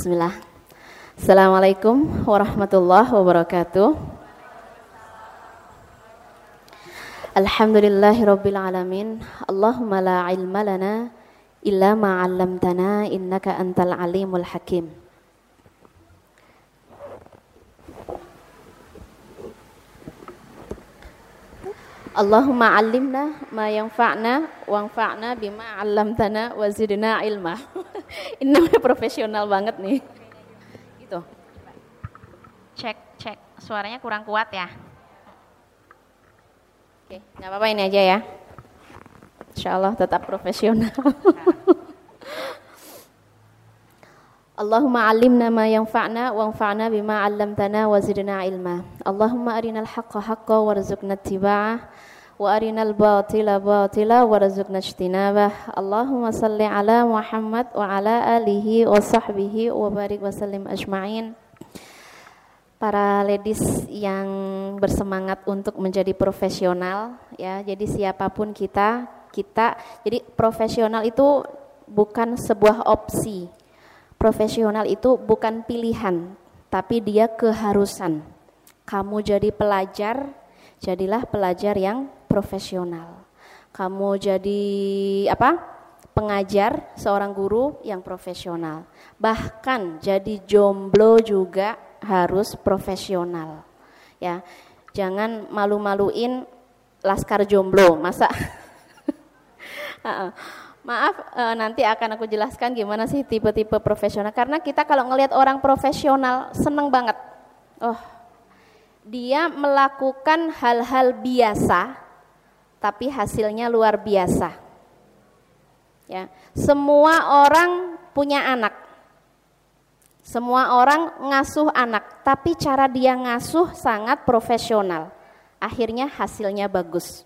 Bismillah. Assalamualaikum warahmatullahi wabarakatuh. Alhamdulillahi rabbil alamin. Allahumma la ilma lana illa ma 'allamtana innaka antal alimul hakim. Allahumma 'allimna ma yanfa'na wanfa'na bima 'allamtana wa zidna ilma. Ini namanya profesional banget nih. Gitu. Cek, cek. Suaranya kurang kuat ya. Oke, nggak apa-apa ini aja ya. Insya Allah tetap profesional. Allahumma alimna ma yanfa'na wanfa'na bima 'allamtana wa zidna ilma. Allahumma arinal haqqa haqqa warzuqna ittiba'ah ijtinabah. Allahumma salli ala Muhammad wa ala alihi wa sahbihi wa barik wa sallim ajma'in. Para ladies yang bersemangat untuk menjadi profesional ya. Jadi siapa pun kita, kita jadi profesional itu bukan sebuah opsi Profesional itu bukan pilihan, tapi dia keharusan. Kamu jadi pelajar, jadilah pelajar yang profesional. Kamu jadi apa? Pengajar, seorang guru yang profesional. Bahkan jadi jomblo juga harus profesional. Ya. Jangan malu-maluin laskar jomblo, masa Maaf, e, nanti akan aku jelaskan gimana sih tipe-tipe profesional. Karena kita kalau ngelihat orang profesional seneng banget. Oh, dia melakukan hal-hal biasa, tapi hasilnya luar biasa. Ya, semua orang punya anak. Semua orang ngasuh anak, tapi cara dia ngasuh sangat profesional. Akhirnya hasilnya bagus.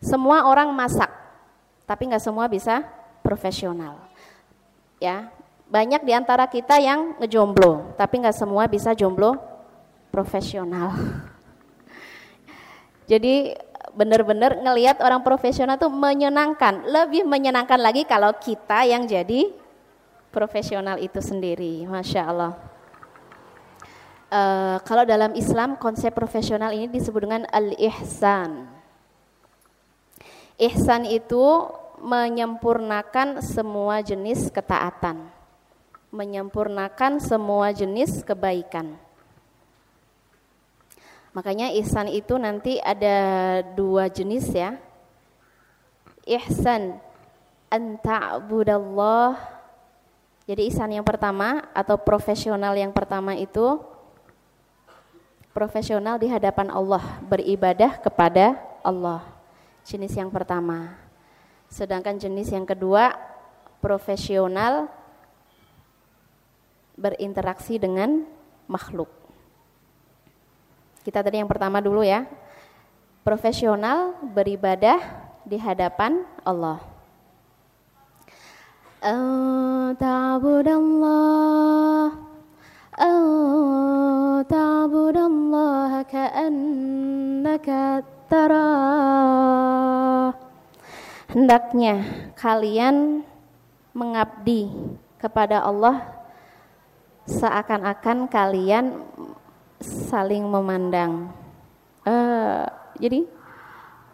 Semua orang masak, tapi nggak semua bisa profesional. Ya, banyak di antara kita yang ngejomblo, tapi nggak semua bisa jomblo profesional. Jadi benar-benar ngelihat orang profesional tuh menyenangkan, lebih menyenangkan lagi kalau kita yang jadi profesional itu sendiri, masya Allah. Uh, kalau dalam Islam konsep profesional ini disebut dengan al-ihsan. Ihsan itu menyempurnakan semua jenis ketaatan, menyempurnakan semua jenis kebaikan. Makanya ihsan itu nanti ada dua jenis ya. Ihsan anta'budallah. Jadi ihsan yang pertama atau profesional yang pertama itu profesional di hadapan Allah, beribadah kepada Allah. Jenis yang pertama. Sedangkan jenis yang kedua profesional berinteraksi dengan makhluk. Kita tadi yang pertama dulu ya. Profesional beribadah di hadapan Allah. Tarah hendaknya kalian mengabdi kepada Allah seakan-akan kalian saling memandang. Uh, jadi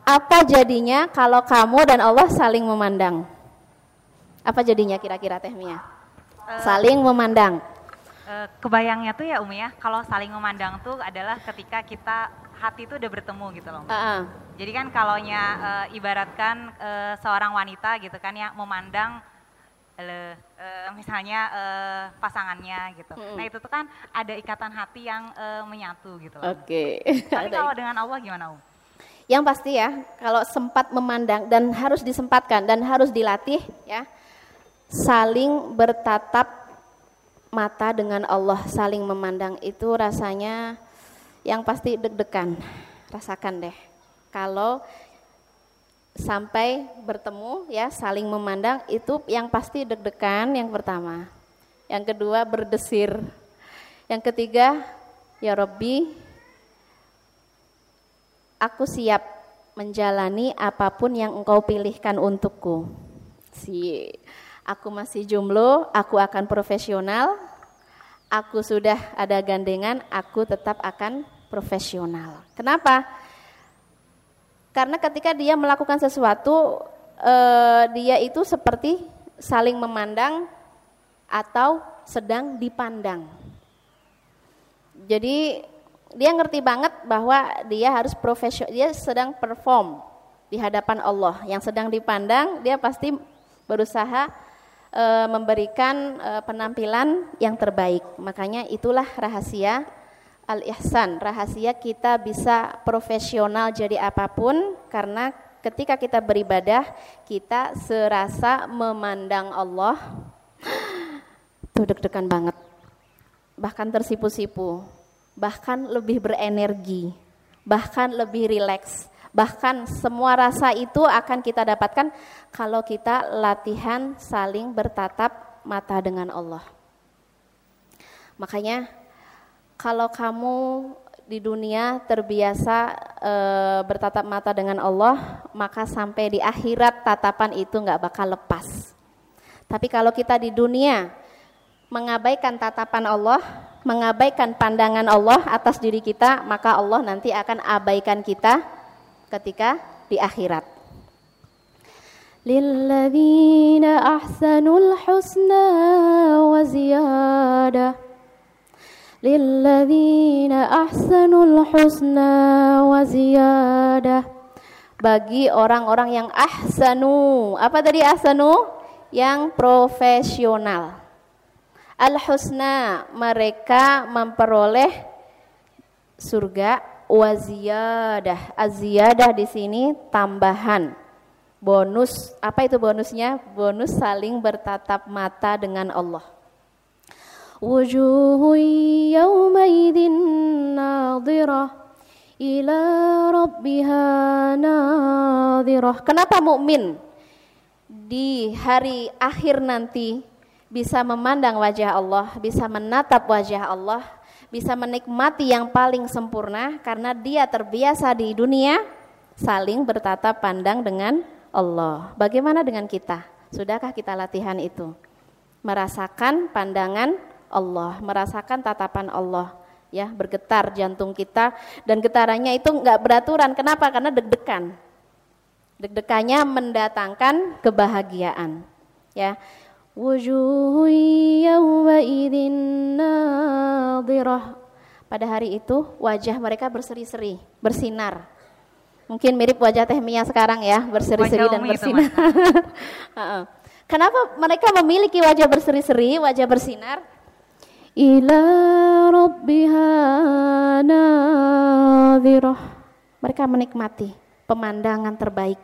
apa jadinya kalau kamu dan Allah saling memandang? Apa jadinya kira-kira Teh Mia? Uh, saling memandang. Uh, kebayangnya tuh ya Umi ya, kalau saling memandang tuh adalah ketika kita hati itu udah bertemu gitu loh. Uh -uh. Jadi kan kalau uh, ibaratkan uh, seorang wanita gitu kan yang memandang uh, uh, misalnya uh, pasangannya gitu. -hmm. Nah itu tuh kan ada ikatan hati yang uh, menyatu gitu. Oke. Okay. Tapi kalau dengan Allah gimana Um? Yang pasti ya, kalau sempat memandang dan harus disempatkan dan harus dilatih ya, saling bertatap mata dengan Allah, saling memandang itu rasanya yang pasti deg-degan. Rasakan deh. Kalau sampai bertemu ya saling memandang itu yang pasti deg-degan yang pertama. Yang kedua berdesir. Yang ketiga ya Robbi aku siap menjalani apa pun yang engkau pilihkan untukku. Si aku masih jomblo, aku akan profesional aku sudah ada gandengan, aku tetap akan profesional. Kenapa? Karena ketika dia melakukan sesuatu, eh, dia itu seperti saling memandang atau sedang dipandang. Jadi dia ngerti banget bahwa dia harus profesional, dia sedang perform di hadapan Allah. Yang sedang dipandang, dia pasti berusaha e, memberikan e, penampilan yang terbaik. Makanya itulah rahasia al-ihsan. Rahasia kita bisa profesional jadi apa pun karena ketika kita beribadah, kita serasa memandang Allah. Tuh deg-degan banget. Bahkan tersipu-sipu, bahkan lebih berenergi, bahkan lebih rileks Bahkan semua rasa itu akan kita dapatkan kalau kita latihan saling bertatap mata dengan Allah. Makanya kalau kamu di dunia terbiasa e, bertatap mata dengan Allah, maka sampai di akhirat tatapan itu nggak bakal lepas. Tapi kalau kita di dunia mengabaikan tatapan Allah, mengabaikan pandangan Allah atas diri kita, maka Allah nanti akan abaikan kita ketika di akhirat. Lilladzina ahsanul husna wa ziyadah Ahsanul husna wa ziyadah Bagi orang-orang yang ahsanu Apa tadi ahsanu? Yang profesional Al-husna mereka memperoleh surga waziyadah. Aziyadah di sini tambahan. Bonus, apa itu bonusnya? Bonus saling bertatap mata dengan Allah. Wujuhu yawmaidin nadhirah ila rabbiha nadhirah. Kenapa mukmin di hari akhir nanti bisa memandang wajah Allah, bisa menatap wajah Allah, bisa menikmati yang paling sempurna karena dia terbiasa di dunia saling bertatap pandang dengan Allah. Bagaimana dengan kita? Sudahkah kita latihan itu? Merasakan pandangan Allah, merasakan tatapan Allah, ya bergetar jantung kita dan getarannya itu enggak beraturan. Kenapa? Karena deg-degan. Deg-degannya mendatangkan kebahagiaan. Ya, Wujuhu yawmaidin nadirah. Pada hari itu wajah mereka berseri-seri, bersinar. Mungkin mirip wajah Teh Mia sekarang ya, berseri-seri dan bersinar. Kenapa mereka memiliki wajah berseri-seri, wajah bersinar? Ila rabbiha nadirah. Mereka menikmati pemandangan terbaik.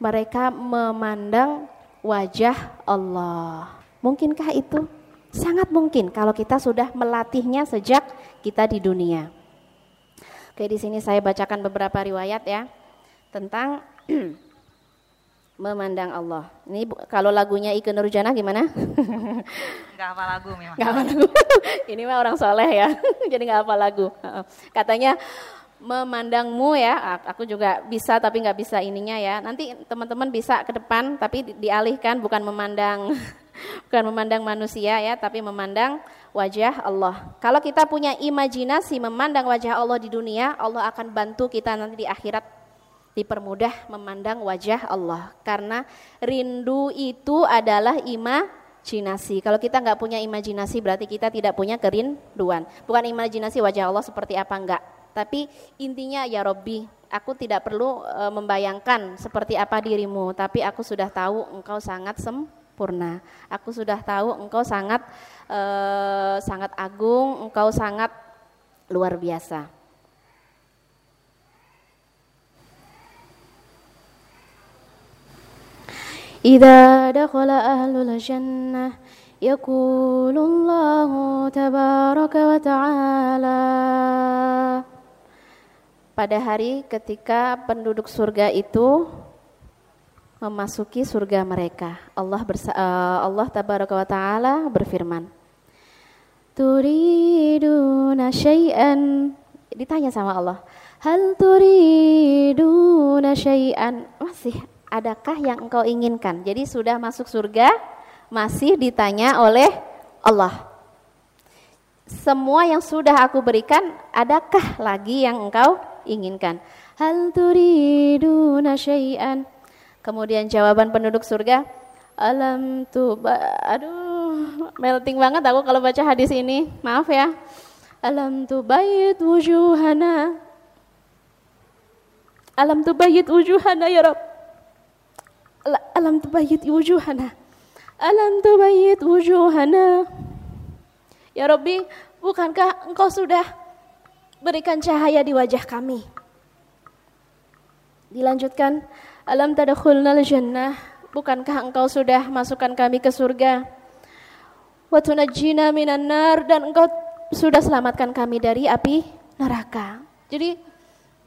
Mereka memandang wajah Allah. Mungkinkah itu? Sangat mungkin kalau kita sudah melatihnya sejak kita di dunia. Oke, di sini saya bacakan beberapa riwayat ya tentang memandang Allah. Ini kalau lagunya Ike Nurjana gimana? Enggak apa lagu memang. Enggak apa lagu. Ini mah orang soleh ya, jadi enggak apa lagu. Katanya memandangmu ya aku juga bisa tapi nggak bisa ininya ya nanti teman-teman bisa ke depan tapi dialihkan bukan memandang bukan memandang manusia ya tapi memandang wajah Allah kalau kita punya imajinasi memandang wajah Allah di dunia Allah akan bantu kita nanti di akhirat dipermudah memandang wajah Allah karena rindu itu adalah imajinasi kalau kita nggak punya imajinasi berarti kita tidak punya kerinduan bukan imajinasi wajah Allah seperti apa enggak tapi intinya ya Robbi, aku tidak perlu e, membayangkan seperti apa dirimu, tapi aku sudah tahu engkau sangat sempurna. Aku sudah tahu engkau sangat e, sangat agung, engkau sangat luar biasa. إذا دخل أهل الجنة يقول الله تبارك وتعالى pada hari ketika penduduk surga itu memasuki surga mereka. Allah bersa uh, Allah tabaraka wa taala berfirman. Turiduna syai'an ditanya sama Allah. Hal turiduna syai'an? Masih adakah yang engkau inginkan? Jadi sudah masuk surga masih ditanya oleh Allah. semua yang sudah aku berikan, adakah lagi yang engkau inginkan? Hal turiduna syai'an. Kemudian jawaban penduduk surga, alam tuba, aduh, melting banget aku kalau baca hadis ini. Maaf ya. Alam tubayit wujuhana. Alam tubayit wujuhana ya Rabb. Alam tubayit wujuhana. Alam tubayit wujuhana. Ya Rabbi, bukankah engkau sudah berikan cahaya di wajah kami? Dilanjutkan, alam tadakhulnal jannah, bukankah engkau sudah masukkan kami ke surga? Wa tunajjina minan nar dan engkau sudah selamatkan kami dari api neraka. Jadi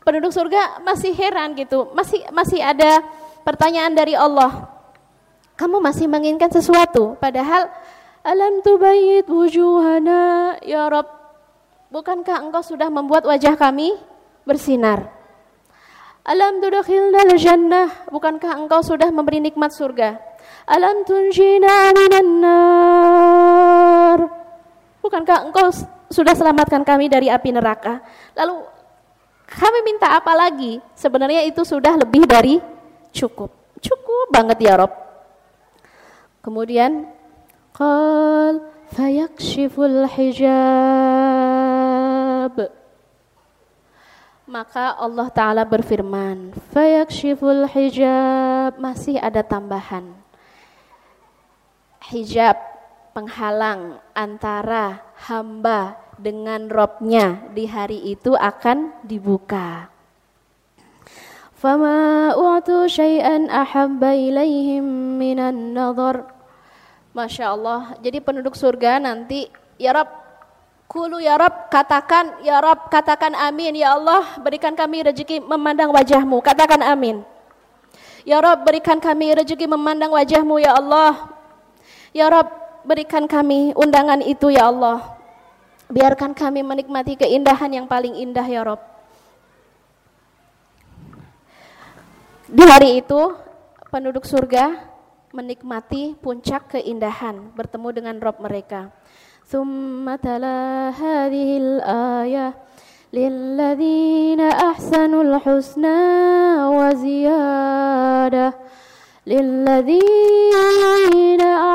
penduduk surga masih heran gitu, masih masih ada pertanyaan dari Allah. Kamu masih menginginkan sesuatu padahal Alam tubayit wujuhana ya Rob. Bukankah engkau sudah membuat wajah kami bersinar? Alam tudakhilna jannah. Bukankah engkau sudah memberi nikmat surga? Alam tunjina minan nar. Bukankah engkau sudah selamatkan kami dari api neraka? Lalu kami minta apa lagi? Sebenarnya itu sudah lebih dari cukup. Cukup banget ya Rob. Kemudian qal fayakshiful hijab. Maka Allah Ta'ala berfirman, Fayakshiful hijab, masih ada tambahan. Hijab, penghalang antara hamba dengan robnya di hari itu akan dibuka fama u'tu syai'an ahabba ilaihim minan nadhar Masya Allah. Jadi penduduk surga nanti, Ya Rab, kulu Ya Rab, katakan, Ya Rab, katakan amin. Ya Allah, berikan kami rezeki memandang wajahmu. Katakan amin. Ya Rab, berikan kami rezeki memandang wajahmu, Ya Allah. Ya Rab, berikan kami undangan itu, Ya Allah. Biarkan kami menikmati keindahan yang paling indah, Ya Rab. Di hari itu, penduduk surga menikmati puncak keindahan bertemu dengan Rob mereka. Hadhil ayah lilladzina ahsanul husna wa ziyadah lilladzina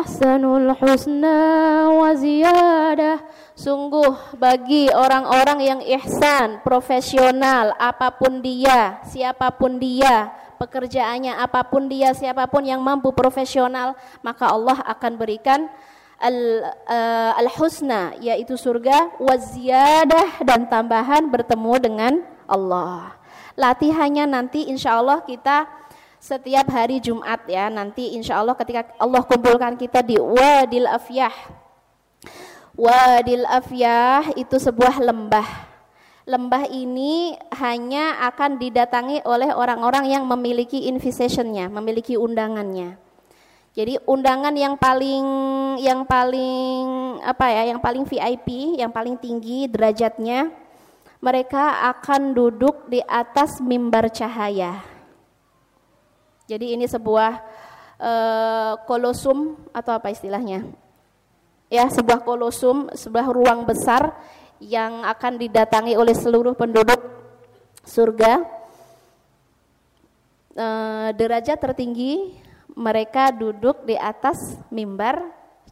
ahsanul husna wa ziyadah Sungguh bagi orang-orang yang ihsan, profesional, apa pun dia, siapa pun dia, pekerjaannya apa pun dia siapa pun yang mampu profesional maka Allah akan berikan al uh, al husna yaitu surga waziyadah dan tambahan bertemu dengan Allah. Latihannya nanti insya Allah kita setiap hari Jumat ya nanti insya Allah ketika Allah kumpulkan kita di Wadil Afyah. Wadil Afyah itu sebuah lembah lembah ini hanya akan didatangi oleh orang-orang yang memiliki invitationnya, memiliki undangannya. Jadi undangan yang paling yang paling apa ya, yang paling VIP, yang paling tinggi derajatnya, mereka akan duduk di atas mimbar cahaya. Jadi ini sebuah uh, kolosum atau apa istilahnya? Ya, sebuah kolosum, sebuah ruang besar yang akan didatangi oleh seluruh penduduk surga. E, derajat tertinggi mereka duduk di atas mimbar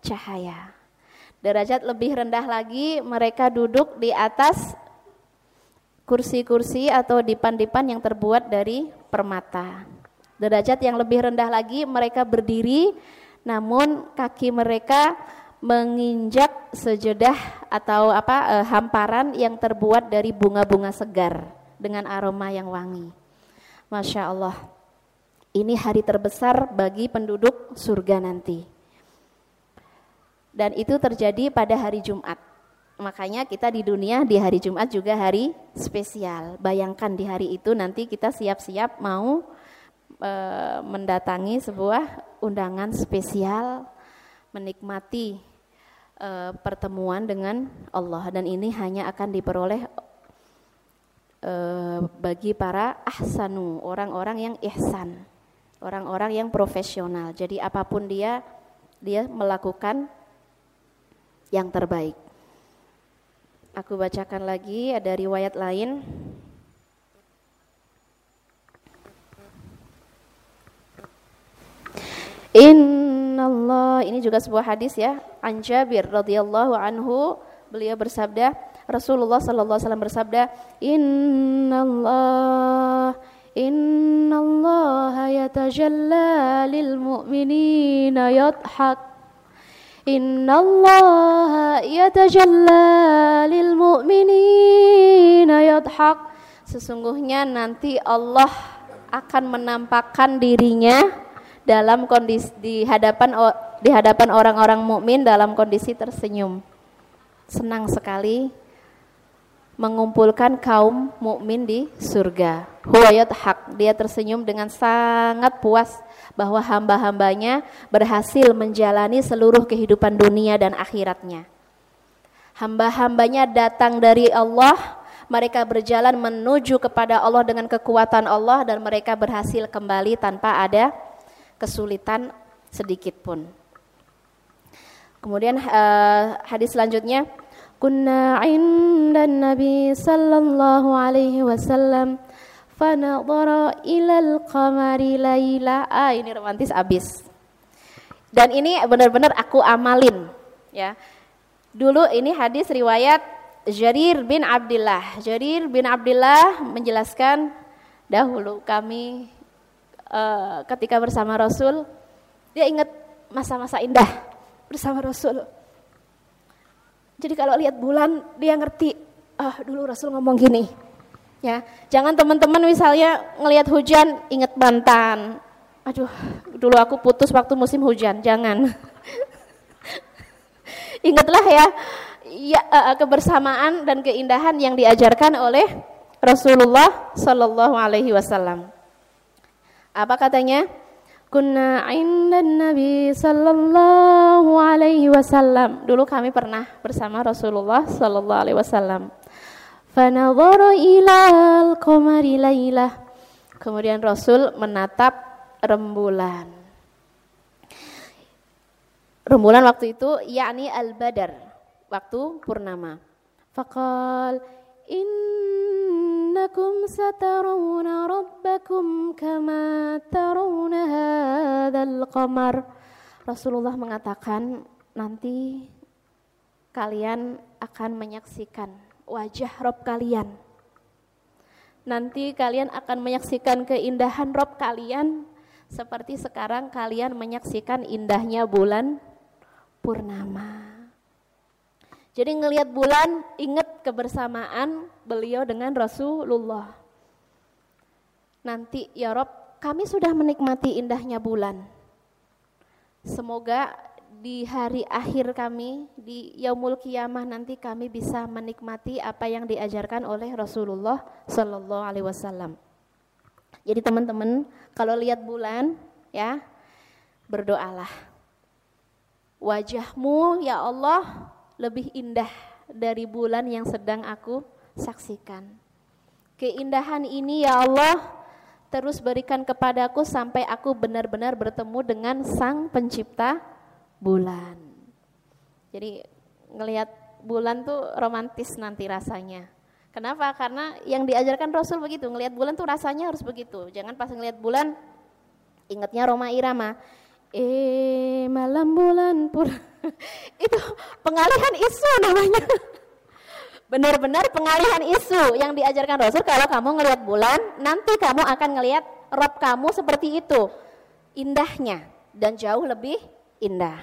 cahaya. Derajat lebih rendah lagi mereka duduk di atas kursi-kursi atau dipan-dipan yang terbuat dari permata. Derajat yang lebih rendah lagi mereka berdiri namun kaki mereka menginjak sejedah atau apa e, hamparan yang terbuat dari bunga-bunga segar dengan aroma yang wangi. Masya Allah. Ini hari terbesar bagi penduduk surga nanti. Dan itu terjadi pada hari Jumat. Makanya kita di dunia di hari Jumat juga hari spesial. Bayangkan di hari itu nanti kita siap-siap mau e, mendatangi sebuah undangan spesial menikmati uh, pertemuan dengan Allah dan ini hanya akan diperoleh uh, bagi para ahsanu, orang-orang yang ihsan, orang-orang yang profesional. Jadi apa pun dia dia melakukan yang terbaik. Aku bacakan lagi ada riwayat lain. Inna Allah ini juga sebuah hadis ya. An Jabir radhiyallahu anhu beliau bersabda, Rasulullah sallallahu alaihi wasallam bersabda, Inna Allah Inna Allah yatajalla lil mu'minina yadhak Inna Allah yatajalla lil mu'minina yadhak Sesungguhnya nanti Allah akan menampakkan dirinya dalam kondisi di hadapan di hadapan orang-orang mukmin dalam kondisi tersenyum. Senang sekali mengumpulkan kaum mukmin di surga. Huwayat hak, dia tersenyum dengan sangat puas bahwa hamba-hambanya berhasil menjalani seluruh kehidupan dunia dan akhiratnya. Hamba-hambanya datang dari Allah, mereka berjalan menuju kepada Allah dengan kekuatan Allah dan mereka berhasil kembali tanpa ada kesulitan sedikit pun. Kemudian uh, hadis selanjutnya kunna 'inda Nabi sallallahu alaihi wasallam fanadhara ila al-qamari laila. Ah, ini romantis abis. Dan ini benar-benar aku amalin ya. Dulu ini hadis riwayat Jarir bin Abdullah. Jarir bin Abdullah menjelaskan dahulu kami uh, ketika bersama Rasul, dia ingat masa-masa indah bersama Rasul. Jadi kalau lihat bulan dia ngerti, ah dulu Rasul ngomong gini. Ya, jangan teman-teman misalnya ngelihat hujan ingat bantan. Aduh, dulu aku putus waktu musim hujan, jangan. Ingatlah ya, ya uh, kebersamaan dan keindahan yang diajarkan oleh Rasulullah Shallallahu Alaihi Wasallam. Apa katanya? Kunna inda Nabi sallallahu alaihi wasallam. Dulu kami pernah bersama Rasulullah sallallahu alaihi wasallam. Fanadhara ila al-qamari lailah. Kemudian Rasul menatap rembulan. Rembulan waktu itu yakni al-badar, waktu purnama. Faqal in إنكم سترون ربكم كما ترون هذا القمر Rasulullah mengatakan nanti kalian akan menyaksikan wajah Rob kalian. Nanti kalian akan menyaksikan keindahan Rob kalian seperti sekarang kalian menyaksikan indahnya bulan purnama. Jadi ngelihat bulan, ingat kebersamaan beliau dengan Rasulullah. Nanti ya Rob, kami sudah menikmati indahnya bulan. Semoga di hari akhir kami di yaumul kiamah nanti kami bisa menikmati apa yang diajarkan oleh Rasulullah Shallallahu Alaihi Wasallam. Jadi teman-teman kalau lihat bulan ya berdoalah wajahmu ya Allah lebih indah dari bulan yang sedang aku saksikan. Keindahan ini ya Allah terus berikan kepadaku sampai aku benar-benar bertemu dengan Sang Pencipta bulan. Jadi ngelihat bulan tuh romantis nanti rasanya. Kenapa? Karena yang diajarkan Rasul begitu, ngelihat bulan tuh rasanya harus begitu. Jangan pas ngelihat bulan ingatnya Roma Irama. Eh malam bulan pur itu pengalihan isu namanya. Benar-benar pengalihan isu yang diajarkan Rasul kalau kamu ngelihat bulan, nanti kamu akan ngelihat rob kamu seperti itu. Indahnya dan jauh lebih indah.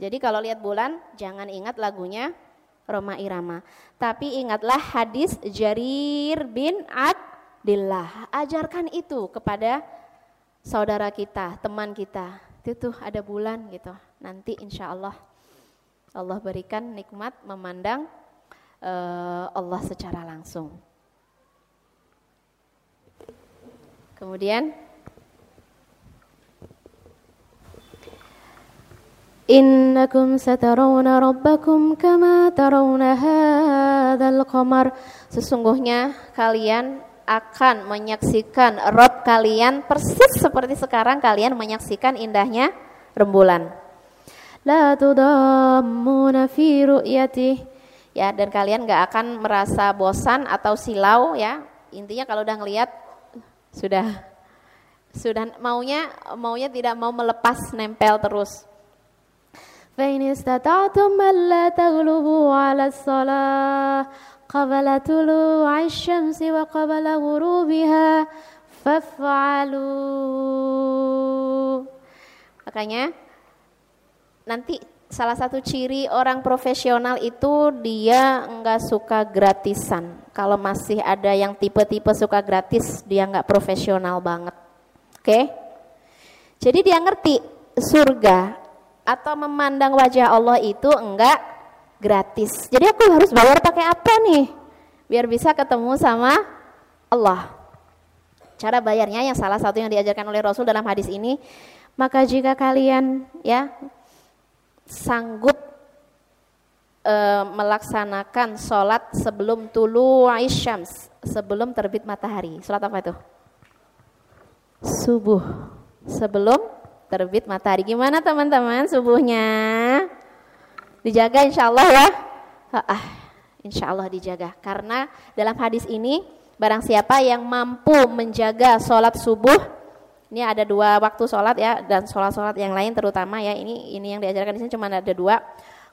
Jadi kalau lihat bulan jangan ingat lagunya Roma Irama, tapi ingatlah hadis Jarir bin Abdillah. Ajarkan itu kepada saudara kita, teman kita. Itu tuh ada bulan gitu nanti insya Allah Allah berikan nikmat memandang uh, Allah secara langsung. Kemudian Innakum satarawna rabbakum kama tarawna hadzal qamar. Sesungguhnya kalian akan menyaksikan Rob kalian persis seperti sekarang kalian menyaksikan indahnya rembulan la tudammuna fi ru'yatih. Ya dan kalian gak akan merasa bosan atau silau ya. Intinya kalau udah ngelihat sudah. Sudah maunya maunya tidak mau melepas nempel terus. Fa in istata'tum la taghlubu 'ala shalah qabla tulu'i syamsi wa qabla ghurubiha faalu makanya nanti salah satu ciri orang profesional itu dia nggak suka gratisan. Kalau masih ada yang tipe-tipe suka gratis, dia nggak profesional banget. Oke? Jadi dia ngerti surga atau memandang wajah Allah itu enggak gratis. Jadi aku harus bayar pakai apa nih? Biar bisa ketemu sama Allah. Cara bayarnya yang salah satu yang diajarkan oleh Rasul dalam hadis ini, maka jika kalian ya sanggup e, melaksanakan sholat sebelum tulu aisyams, sebelum terbit matahari. Sholat apa itu? Subuh. Sebelum terbit matahari. Gimana teman-teman subuhnya? Dijaga insya Allah ya? Ah, insya Allah dijaga. Karena dalam hadis ini, barang siapa yang mampu menjaga sholat subuh, ini ada dua waktu sholat ya dan sholat-sholat yang lain terutama ya ini ini yang diajarkan di sini cuma ada dua.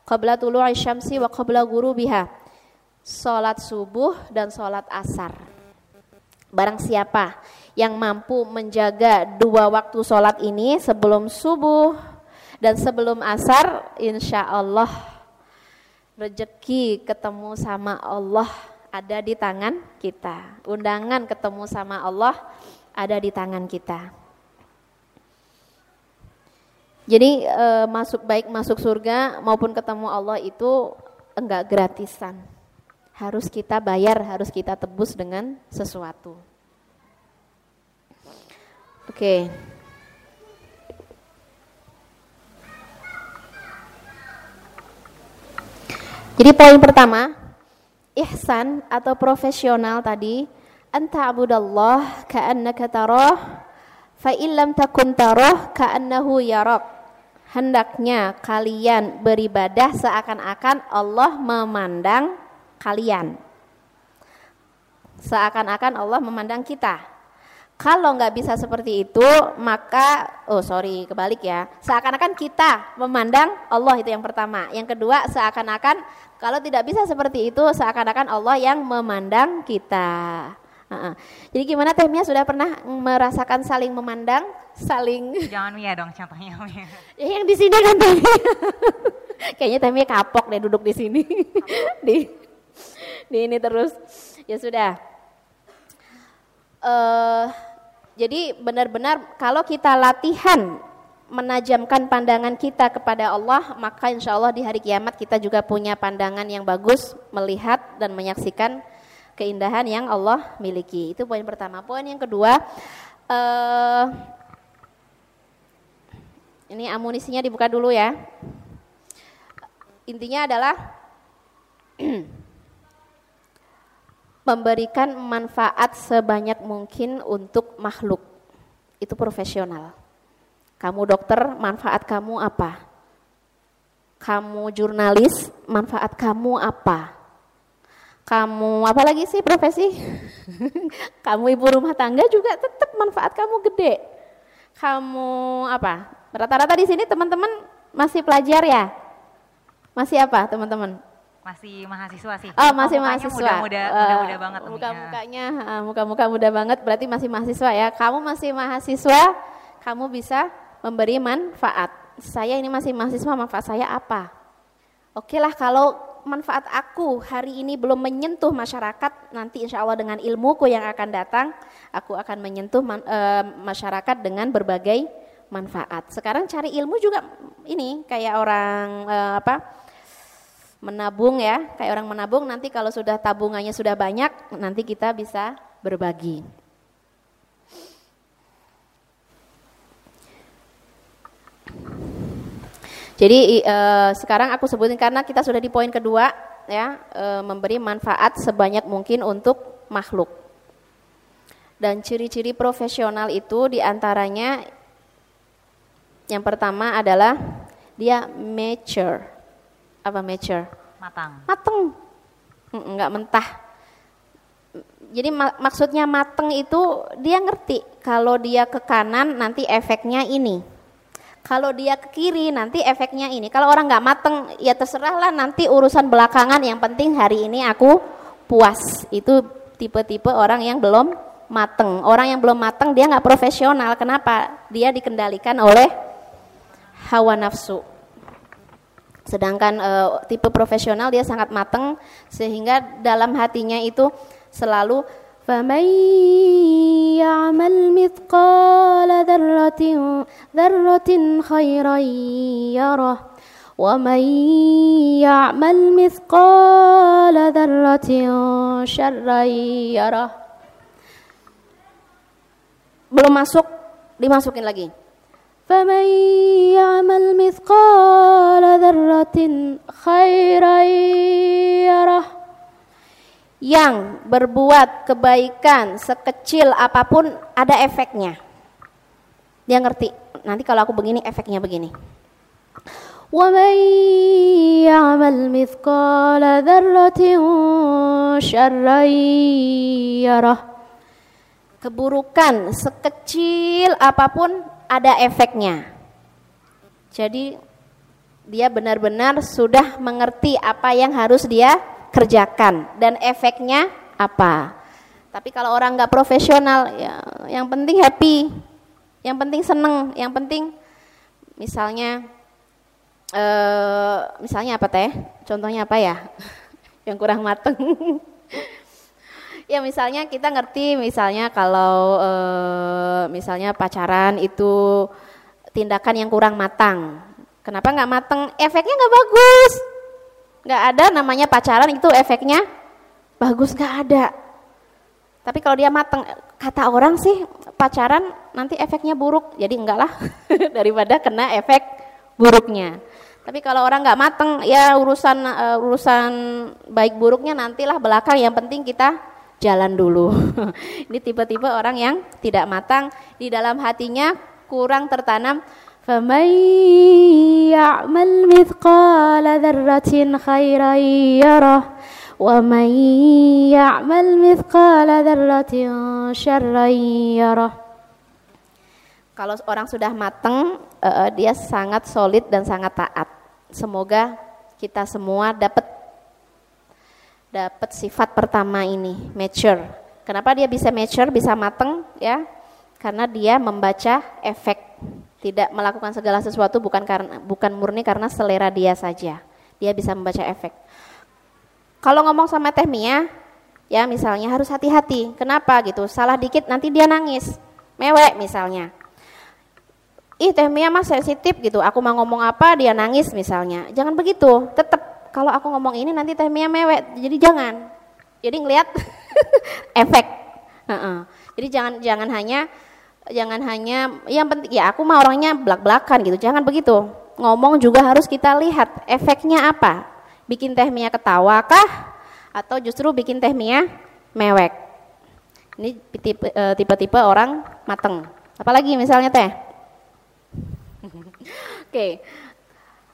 Qabla tulu'i syamsi wa qabla biha. Sholat subuh dan sholat asar. Barang siapa yang mampu menjaga dua waktu sholat ini sebelum subuh dan sebelum asar, insya Allah rezeki ketemu sama Allah ada di tangan kita. Undangan ketemu sama Allah ada di tangan kita. Jadi e, masuk baik masuk surga maupun ketemu Allah itu enggak gratisan. Harus kita bayar, harus kita tebus dengan sesuatu. Oke. Jadi poin pertama, ihsan atau profesional tadi, anta abudallah ka'annaka tarah fa illam takun tarah ka'annahu yarak hendaknya kalian beribadah seakan-akan Allah memandang kalian. Seakan-akan Allah memandang kita. Kalau nggak bisa seperti itu, maka oh sorry kebalik ya. Seakan-akan kita memandang Allah itu yang pertama. Yang kedua, seakan-akan kalau tidak bisa seperti itu, seakan-akan Allah yang memandang kita. Jadi gimana Temia sudah pernah merasakan saling memandang, saling Jangan Mia dong contohnya Mia. ya yang di sini kan Temia. Kayaknya Temia kapok deh duduk di sini. di di ini terus. Ya sudah. Uh, jadi benar-benar kalau kita latihan menajamkan pandangan kita kepada Allah, maka insya Allah di hari kiamat kita juga punya pandangan yang bagus melihat dan menyaksikan keindahan yang Allah miliki. Itu poin pertama. Poin yang kedua, uh, ini amunisinya dibuka dulu ya. Intinya adalah memberikan manfaat sebanyak mungkin untuk makhluk. Itu profesional. Kamu dokter, manfaat kamu apa? Kamu jurnalis, manfaat kamu apa? kamu apa lagi sih profesi? kamu ibu rumah tangga juga tetap manfaat kamu gede. Kamu apa? Rata-rata di sini teman-teman masih pelajar ya? Masih apa teman-teman? Masih mahasiswa sih. Oh, masih mahasiswa. Muda-muda uh, banget. Muka-mukanya uh, muka-muka muda banget berarti masih mahasiswa ya. Kamu masih mahasiswa, kamu bisa memberi manfaat. Saya ini masih mahasiswa, manfaat saya apa? Oke lah kalau manfaat aku hari ini belum menyentuh masyarakat, nanti insya Allah dengan ilmuku yang akan datang, aku akan menyentuh man, e, masyarakat dengan berbagai manfaat. Sekarang cari ilmu juga ini kayak orang e, apa menabung ya, kayak orang menabung nanti kalau sudah tabungannya sudah banyak, nanti kita bisa berbagi. Jadi uh, sekarang aku sebutin karena kita sudah di poin kedua ya uh, memberi manfaat sebanyak mungkin untuk makhluk. Dan ciri-ciri profesional itu di antaranya yang pertama adalah dia mature. Apa mature? Matang. Matang. nggak mentah. Jadi mak maksudnya mateng itu dia ngerti kalau dia ke kanan nanti efeknya ini. Kalau dia ke kiri nanti efeknya ini. Kalau orang nggak mateng ya terserahlah nanti urusan belakangan. Yang penting hari ini aku puas. Itu tipe-tipe orang yang belum mateng. Orang yang belum mateng dia nggak profesional. Kenapa? Dia dikendalikan oleh hawa nafsu. Sedangkan uh, tipe profesional dia sangat mateng sehingga dalam hatinya itu selalu فمن يعمل مثقال ذرة ذرة خيرا يره ومن يعمل مثقال ذرة شرا يره belum masuk dimasukin lagi فمن يعمل مثقال ذرة خيرا يره yang berbuat kebaikan sekecil apapun ada efeknya. Dia ngerti, nanti kalau aku begini efeknya begini. وَمَنْ يَعْمَلْ مِثْقَالَ ذَرَّةٍ شَرًّا يَرَهُ Keburukan sekecil apapun ada efeknya. Jadi dia benar-benar sudah mengerti apa yang harus dia kerjakan dan efeknya apa. Tapi kalau orang nggak profesional, ya yang penting happy, yang penting seneng, yang penting misalnya, eh, misalnya apa teh? Contohnya apa ya? yang kurang mateng. ya misalnya kita ngerti misalnya kalau e, misalnya pacaran itu tindakan yang kurang matang. Kenapa nggak mateng? Efeknya nggak bagus nggak ada namanya pacaran itu efeknya bagus nggak ada. Tapi kalau dia mateng, kata orang sih pacaran nanti efeknya buruk, jadi enggak lah daripada kena efek buruknya. Tapi kalau orang nggak mateng, ya urusan uh, urusan baik buruknya nantilah belakang. Yang penting kita jalan dulu. Ini tipe-tipe orang yang tidak matang di dalam hatinya kurang tertanam فمن يعمل مثقال ذرة خيرا يره ومن يعمل مثقال ذرة شرا يره Kalau orang sudah mateng, uh, dia sangat solid dan sangat taat. Semoga kita semua dapat dapat sifat pertama ini, mature. Kenapa dia bisa mature, bisa mateng ya? Karena dia membaca efek tidak melakukan segala sesuatu bukan karena bukan murni karena selera dia saja. Dia bisa membaca efek. Kalau ngomong sama Teh Mia, ya misalnya harus hati-hati. Kenapa gitu? Salah dikit nanti dia nangis. Mewek misalnya. Ih Teh Mia mah sensitif gitu. Aku mau ngomong apa dia nangis misalnya. Jangan begitu. Tetap kalau aku ngomong ini nanti Teh Mia mewek. Jadi jangan. Jadi ngelihat efek. Uh -uh. Jadi jangan jangan hanya jangan hanya yang penting ya aku mah orangnya belak-belakan gitu jangan begitu ngomong juga harus kita lihat efeknya apa bikin teh Mia ketawa kah atau justru bikin teh Mia mewek ini e, tipe-tipe orang mateng apalagi misalnya teh oke okay.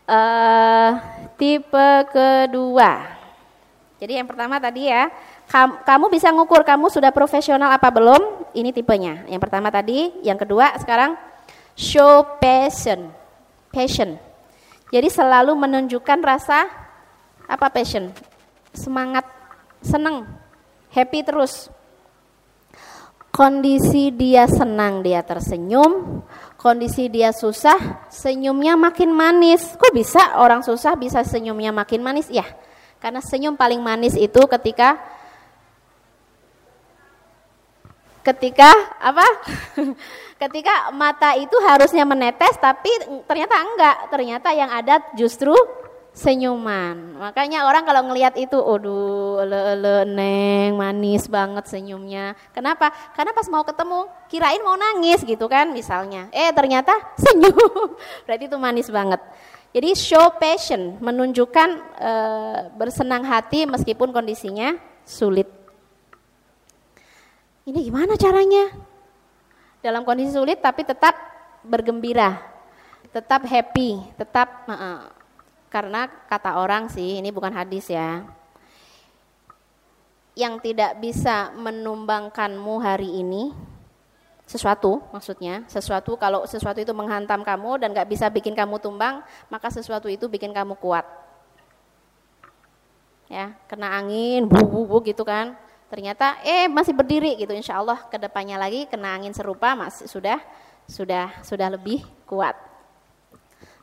Uh, tipe kedua jadi yang pertama tadi ya kamu bisa ngukur kamu sudah profesional apa belum? Ini tipenya. Yang pertama tadi, yang kedua sekarang show passion. Passion. Jadi selalu menunjukkan rasa apa passion? Semangat, seneng, happy terus. Kondisi dia senang dia tersenyum, kondisi dia susah, senyumnya makin manis. Kok bisa orang susah bisa senyumnya makin manis? Ya, karena senyum paling manis itu ketika ketika apa? ketika mata itu harusnya menetes tapi ternyata enggak, ternyata yang ada justru senyuman. Makanya orang kalau ngelihat itu, aduh, ele-ele neng, manis banget senyumnya. Kenapa? Karena pas mau ketemu, kirain mau nangis gitu kan misalnya. Eh ternyata senyum. Berarti itu manis banget. Jadi show passion, menunjukkan e, bersenang hati meskipun kondisinya sulit ini gimana caranya? Dalam kondisi sulit tapi tetap bergembira, tetap happy, tetap karena kata orang sih ini bukan hadis ya. yang tidak bisa menumbangkanmu hari ini sesuatu maksudnya sesuatu kalau sesuatu itu menghantam kamu dan gak bisa bikin kamu tumbang maka sesuatu itu bikin kamu kuat. Ya kena angin bu bu bu gitu kan. Ternyata eh masih berdiri gitu. Insya Allah ke depannya lagi kena angin serupa masih sudah sudah sudah lebih kuat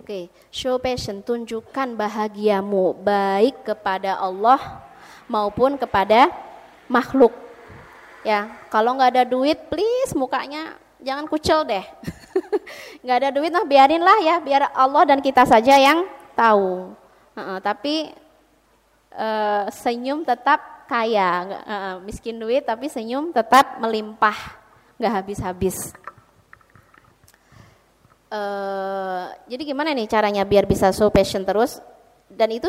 oke show passion tunjukkan bahagiamu baik kepada Allah maupun kepada makhluk. Ya kalau nggak ada duit please mukanya jangan kucel deh. Nggak ada duit nah biarin lah ya biar Allah dan kita saja yang tahu. Uh, tapi uh, senyum tetap kaya. Uh, miskin duit tapi senyum tetap melimpah. Nggak habis-habis uh, jadi gimana nih caranya biar bisa so passion terus dan itu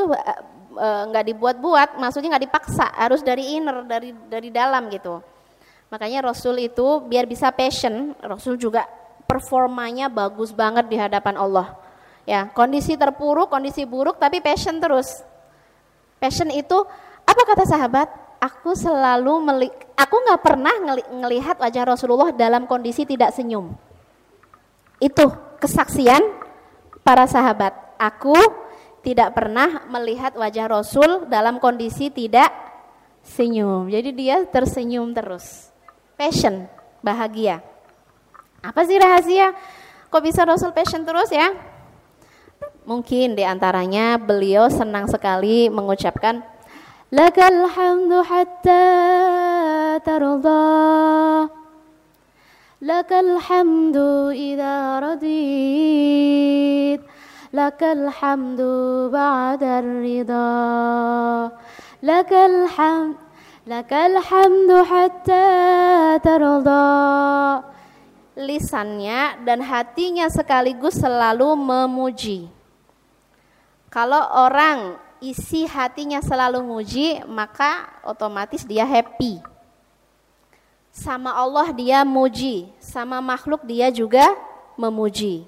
nggak uh, dibuat-buat maksudnya nggak dipaksa harus dari inner dari dari dalam gitu Makanya Rasul itu biar bisa passion, Rasul juga performanya bagus banget di hadapan Allah. Ya, kondisi terpuruk, kondisi buruk tapi passion terus. Passion itu apa kata sahabat? Aku selalu meli aku nggak pernah ngeli ngelihat wajah Rasulullah dalam kondisi tidak senyum. Itu kesaksian para sahabat. Aku tidak pernah melihat wajah Rasul dalam kondisi tidak senyum. Jadi dia tersenyum terus passion, bahagia. Apa sih rahasia? Kok bisa Rasul passion terus ya? Mungkin di antaranya beliau senang sekali mengucapkan Lakal hamdu hatta Lakal hamdu idha radid Lakal hamdu ba'da rida Lakal hamdu Lakal hamdu hatta tarda. Lisannya dan hatinya sekaligus selalu memuji. Kalau orang isi hatinya selalu muji, maka otomatis dia happy. Sama Allah dia muji, sama makhluk dia juga memuji.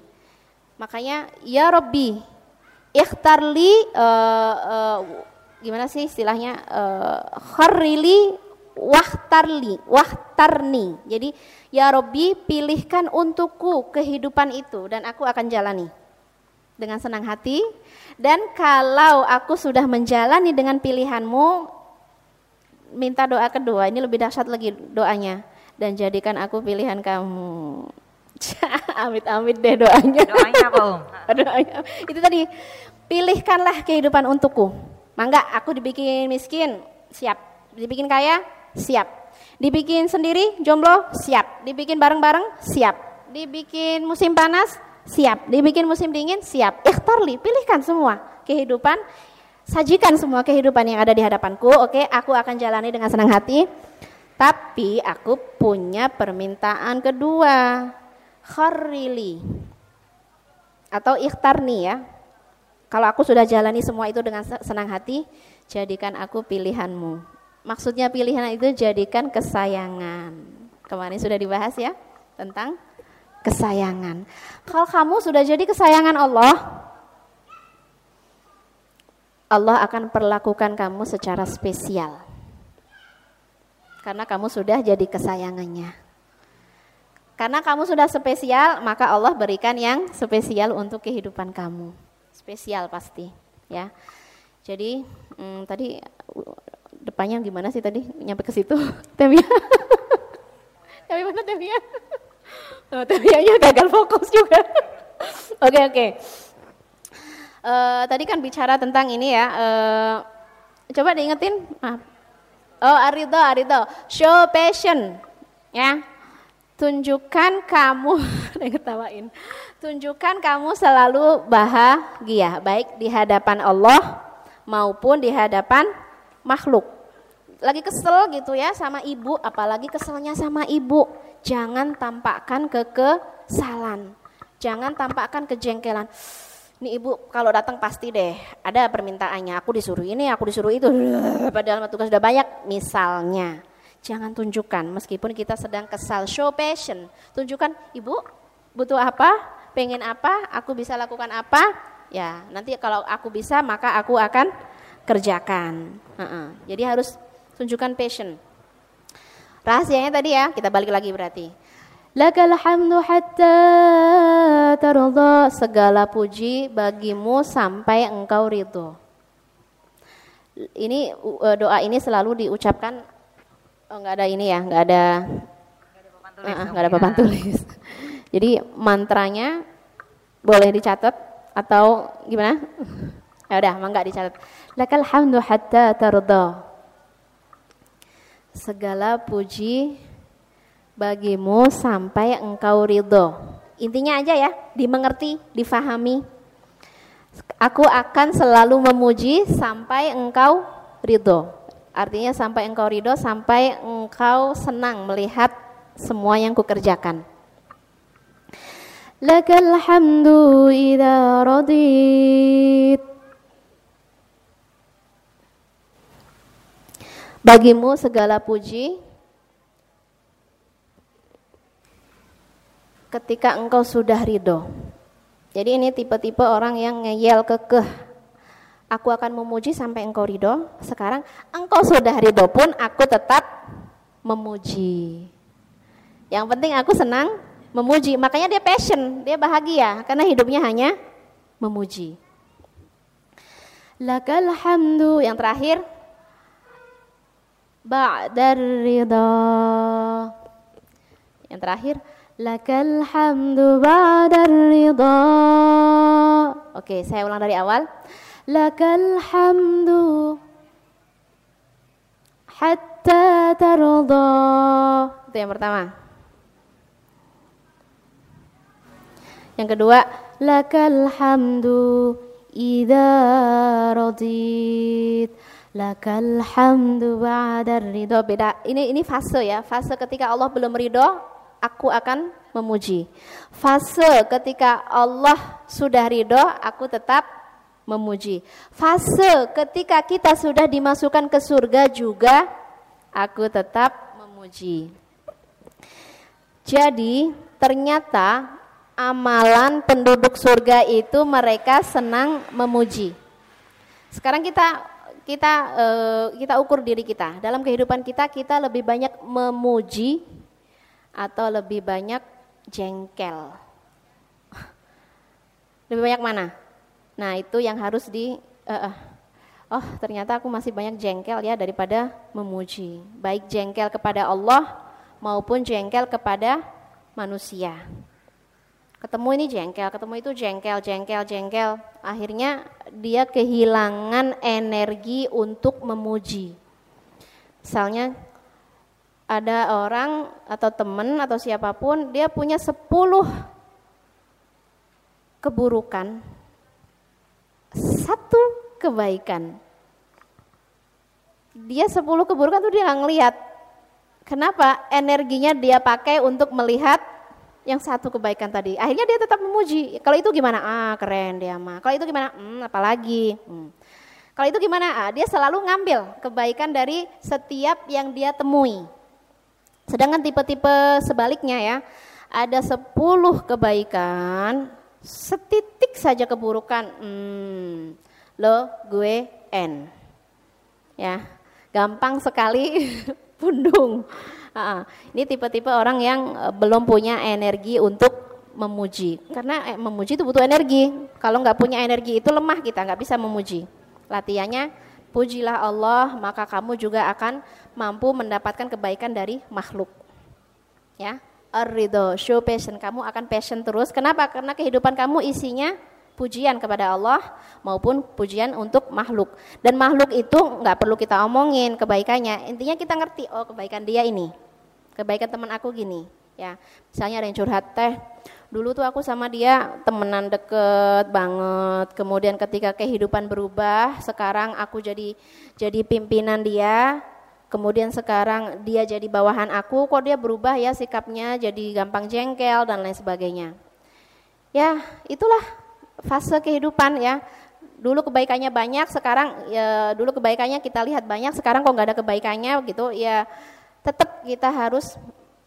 Makanya ya Robbi, ikhtarli uh, uh, gimana sih istilahnya? Uh, kharili wahtarli wahtarni jadi ya Robbi pilihkan untukku kehidupan itu dan aku akan jalani dengan senang hati. Dan kalau aku sudah menjalani dengan pilihanmu minta doa kedua ini lebih dahsyat lagi doanya dan jadikan aku pilihan kamu amit-amit deh doanya doanya apa um? doanya itu tadi pilihkanlah kehidupan untukku Mangga aku dibikin miskin, siap. Dibikin kaya, siap. Dibikin sendiri, jomblo, siap. Dibikin bareng-bareng, siap. Dibikin musim panas, siap. Dibikin musim dingin, siap. Ikhtarli, pilihkan semua kehidupan. Sajikan semua kehidupan yang ada di hadapanku. Oke, aku akan jalani dengan senang hati. Tapi aku punya permintaan kedua. Kharili. Atau ikhtarni ya kalau aku sudah jalani semua itu dengan senang hati, jadikan aku pilihanmu. Maksudnya pilihan itu jadikan kesayangan. Kemarin sudah dibahas ya tentang kesayangan. Kalau kamu sudah jadi kesayangan Allah, Allah akan perlakukan kamu secara spesial. Karena kamu sudah jadi kesayangannya. Karena kamu sudah spesial, maka Allah berikan yang spesial untuk kehidupan kamu spesial pasti ya. Jadi hmm, tadi depannya gimana sih tadi nyampe ke situ Temia? Tapi mana Temia? Oh, Temianya gagal fokus juga. Oke oke. Okay, okay. Uh, tadi kan bicara tentang ini ya. Uh, coba diingetin. Ah. Oh Arido Arido, show passion ya. Tunjukkan kamu, ketawain Tunjukkan kamu selalu bahagia, baik di hadapan Allah maupun di hadapan makhluk. Lagi kesel gitu ya sama ibu, apalagi keselnya sama ibu. Jangan tampakkan kekesalan. Jangan tampakkan kejengkelan. Ini ibu kalau datang pasti deh ada permintaannya. Aku disuruh ini, aku disuruh itu. Padahal tugas sudah banyak. Misalnya, jangan tunjukkan meskipun kita sedang kesal. Show passion. Tunjukkan, ibu butuh apa? pengen apa, aku bisa lakukan apa, ya nanti kalau aku bisa maka aku akan kerjakan. Uh -uh. Jadi harus Tunjukkan passion. Rahasianya tadi ya, kita balik lagi berarti. Lakal hamdu hatta tarda segala puji bagimu sampai engkau ridho. Ini e, doa ini selalu diucapkan oh enggak ada ini ya, enggak ada enggak ada papan tulis. Jadi mantranya boleh dicatat atau gimana? Ya udah, enggak dicatat. Lakal hamdu hatta tarda segala puji bagimu sampai engkau ridho. Intinya aja ya, dimengerti, difahami. Aku akan selalu memuji sampai engkau ridho. Artinya sampai engkau ridho, sampai engkau senang melihat semua yang kukerjakan. Lakal hamdu idha radit Bagimu segala puji ketika engkau sudah ridho. Jadi ini tipe-tipe orang yang ngeyel kekeh. Aku akan memuji sampai engkau ridho. Sekarang engkau sudah ridho pun aku tetap memuji. Yang penting aku senang memuji. Makanya dia passion, dia bahagia karena hidupnya hanya memuji. Lakal hamdu yang terakhir ba'dar ridha. Yang terakhir, hamdu ba'dar ridha. Oke, saya ulang dari awal. Lakal hamdu hatta tarda. Itu yang pertama. Yang kedua, lakal hamdu idza radit. Lakal hamdu ba'dar ridho. Beda. Ini ini fase ya. Fase ketika Allah belum ridho, aku akan memuji. Fase ketika Allah sudah ridho, aku tetap memuji. Fase ketika kita sudah dimasukkan ke surga juga, aku tetap memuji. Jadi ternyata amalan penduduk surga itu mereka senang memuji. Sekarang kita kita uh, kita ukur diri kita dalam kehidupan kita kita lebih banyak memuji atau lebih banyak jengkel? Lebih banyak mana? Nah itu yang harus di uh, uh, oh ternyata aku masih banyak jengkel ya daripada memuji. Baik jengkel kepada Allah maupun jengkel kepada manusia. Ketemu ini jengkel, ketemu itu jengkel, jengkel, jengkel. Akhirnya dia kehilangan energi untuk memuji. Misalnya ada orang atau teman atau siapa pun dia punya 10 keburukan, satu kebaikan. Dia 10 keburukan tuh dia nggak ngelihat. Kenapa? Energinya dia pakai untuk melihat yang satu kebaikan tadi. Akhirnya dia tetap memuji. Kalau itu gimana? Ah, keren dia mah. Kalau itu gimana? Hmm, apalagi. Hmm. Kalau itu gimana? Ah, dia selalu ngambil kebaikan dari setiap yang dia temui. Sedangkan tipe-tipe sebaliknya ya, ada 10 kebaikan, setitik saja keburukan. Hmm, lo, gue, N. Ya, gampang sekali pundung. Ini tipe-tipe orang yang eh, belum punya energi untuk memuji. Karena eh, memuji itu butuh energi. Kalau nggak punya energi itu lemah kita, nggak bisa memuji. Latihannya pujilah Allah, maka kamu juga akan mampu mendapatkan kebaikan dari makhluk. Ya, Arido, show passion. Kamu akan passion terus. Kenapa? Karena kehidupan kamu isinya pujian kepada Allah maupun pujian untuk makhluk. Dan makhluk itu nggak perlu kita omongin kebaikannya. Intinya kita ngerti, oh kebaikan dia ini kebaikan teman aku gini ya misalnya ada yang curhat teh dulu tuh aku sama dia temenan deket banget kemudian ketika kehidupan berubah sekarang aku jadi jadi pimpinan dia kemudian sekarang dia jadi bawahan aku kok dia berubah ya sikapnya jadi gampang jengkel dan lain sebagainya. Ya itulah fase kehidupan ya. Dulu kebaikannya banyak sekarang ya dulu kebaikannya kita lihat banyak sekarang kok nggak ada kebaikannya gitu. Ya tetap kita harus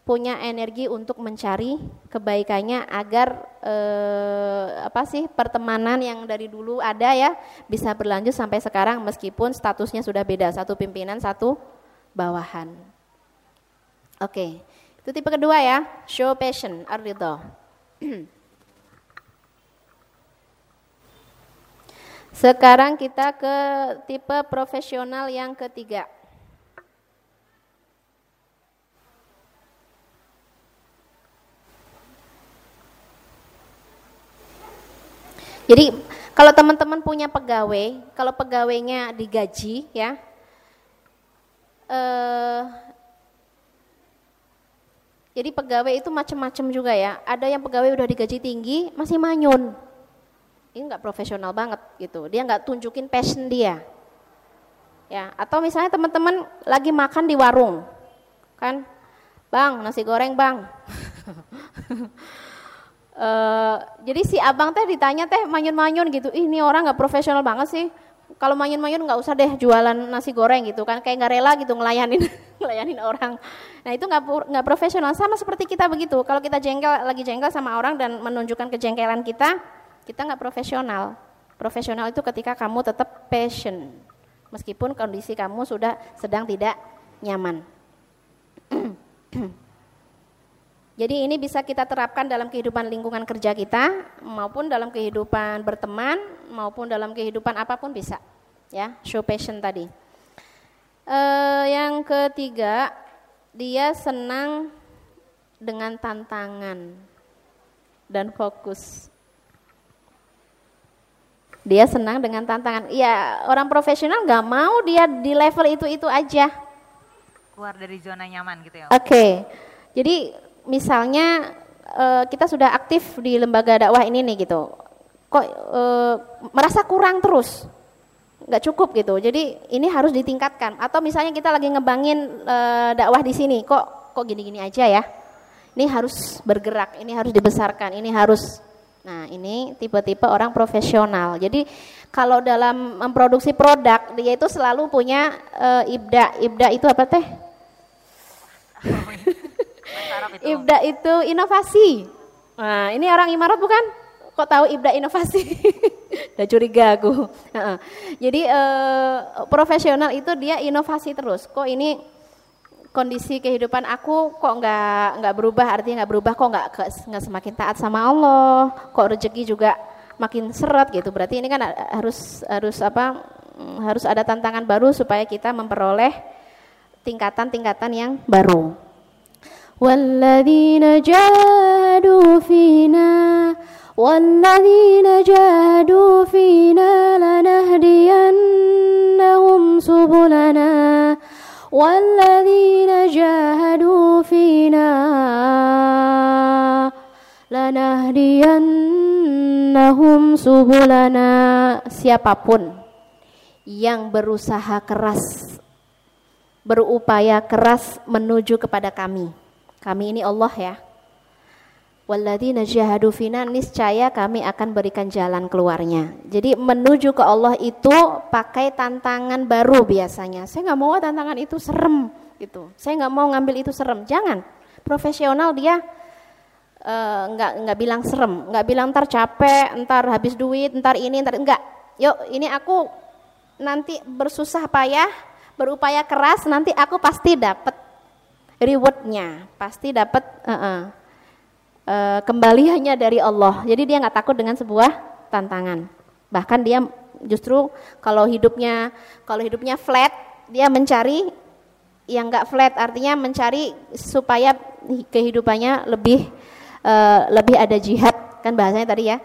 punya energi untuk mencari kebaikannya agar eh, apa sih pertemanan yang dari dulu ada ya bisa berlanjut sampai sekarang meskipun statusnya sudah beda. Satu pimpinan satu bawahan. Oke, itu tipe kedua ya, show passion, arito. Sekarang kita ke tipe profesional yang ketiga. Jadi kalau teman-teman punya pegawai, kalau pegawainya digaji ya, eh, jadi pegawai itu macam-macam juga ya. Ada yang pegawai udah digaji tinggi masih manyun, ini nggak profesional banget gitu. Dia nggak tunjukin passion dia. Ya, atau misalnya teman-teman lagi makan di warung, kan, bang nasi goreng bang. uh, jadi si abang teh ditanya teh manyun-manyun gitu, Ih, ini orang nggak profesional banget sih. Kalau manyun-manyun nggak usah deh jualan nasi goreng gitu kan, kayak nggak rela gitu ngelayanin ngelayanin orang. Nah itu nggak nggak profesional sama seperti kita begitu. Kalau kita jengkel lagi jengkel sama orang dan menunjukkan kejengkelan kita, kita nggak profesional. Profesional itu ketika kamu tetap passion, meskipun kondisi kamu sudah sedang tidak nyaman. Jadi ini bisa kita terapkan dalam kehidupan lingkungan kerja kita maupun dalam kehidupan berteman maupun dalam kehidupan apa pun bisa. Ya, show passion tadi. Uh, yang ketiga, dia senang dengan tantangan dan fokus. Dia senang dengan tantangan. Ya orang profesional nggak mau dia di level itu itu aja. Keluar dari zona nyaman gitu ya. Oke, okay. jadi misalnya uh, kita sudah aktif di lembaga dakwah ini nih gitu, kok uh, merasa kurang terus, nggak cukup gitu. Jadi ini harus ditingkatkan. Atau misalnya kita lagi ngebangin uh, dakwah di sini, kok kok gini-gini aja ya. Ini harus bergerak, ini harus dibesarkan, ini harus Nah, ini tipe-tipe orang profesional. Jadi kalau dalam memproduksi produk dia itu selalu punya uh, ibda. Ibda itu apa teh? ibda itu inovasi. Nah, ini orang imarat bukan? Kok tahu ibda inovasi? Udah curiga aku. Jadi uh, profesional itu dia inovasi terus. Kok ini kondisi kehidupan aku kok nggak nggak berubah artinya nggak berubah kok nggak nggak semakin taat sama Allah kok rezeki juga makin seret gitu berarti ini kan harus harus apa harus ada tantangan baru supaya kita memperoleh tingkatan-tingkatan yang baru walladzina jahadu fina walladzina jahadu fina lanahdiyannahum subulana والذين جاهدوا فينا لنهدينهم سبلنا siapapun yang berusaha keras berupaya keras menuju kepada kami kami ini Allah ya Walladzina jahadu fina niscaya kami akan berikan jalan keluarnya. Jadi menuju ke Allah itu pakai tantangan baru biasanya. Saya nggak mau tantangan itu serem gitu. Saya nggak mau ngambil itu serem. Jangan. Profesional dia uh, nggak nggak bilang serem, nggak bilang ntar capek, ntar habis duit, ntar ini, ntar enggak. Yuk, ini aku nanti bersusah payah, berupaya keras, nanti aku pasti dapat rewardnya, pasti dapat. Uh -uh uh, kembaliannya dari Allah. Jadi dia nggak takut dengan sebuah tantangan. Bahkan dia justru kalau hidupnya kalau hidupnya flat, dia mencari yang nggak flat, artinya mencari supaya kehidupannya lebih uh, lebih ada jihad kan bahasanya tadi ya.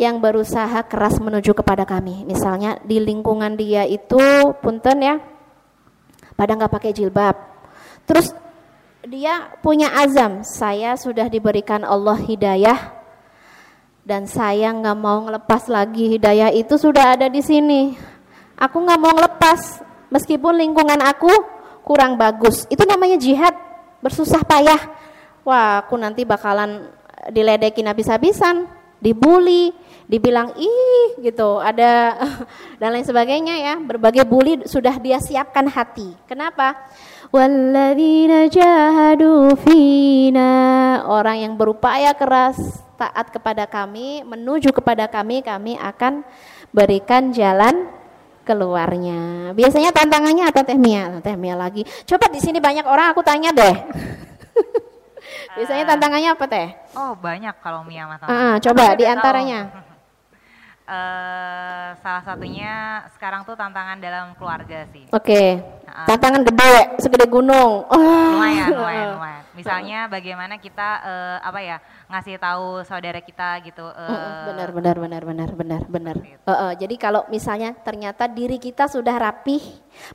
Yang berusaha keras menuju kepada kami. Misalnya di lingkungan dia itu punten ya, pada nggak pakai jilbab, Terus dia punya azam, saya sudah diberikan Allah hidayah dan saya nggak mau ngelepas lagi hidayah itu sudah ada di sini. Aku nggak mau ngelepas meskipun lingkungan aku kurang bagus. Itu namanya jihad, bersusah payah. Wah, aku nanti bakalan diledekin habis-habisan, dibully, dibilang ih gitu, ada dan lain sebagainya ya. Berbagai bully sudah dia siapkan hati. Kenapa? Walladzina jahadu fina Orang yang berupaya keras taat kepada kami Menuju kepada kami Kami akan berikan jalan keluarnya. Biasanya tantangannya apa Teh Mia? Teh Mia lagi. Coba di sini banyak orang aku tanya deh. Biasanya tantangannya apa Teh? Oh, banyak kalau Mia mas. Uh, coba di antaranya. Uh, salah satunya sekarang tuh tantangan dalam keluarga sih. Oke. Okay. Uh, tantangan gede, segede gunung. Oh. Lumayan, lumayan, lumayan. Misalnya bagaimana kita uh, apa ya ngasih tahu saudara kita gitu. Uh, benar, benar, benar, benar, benar, benar. Uh, uh, jadi kalau misalnya ternyata diri kita sudah rapih,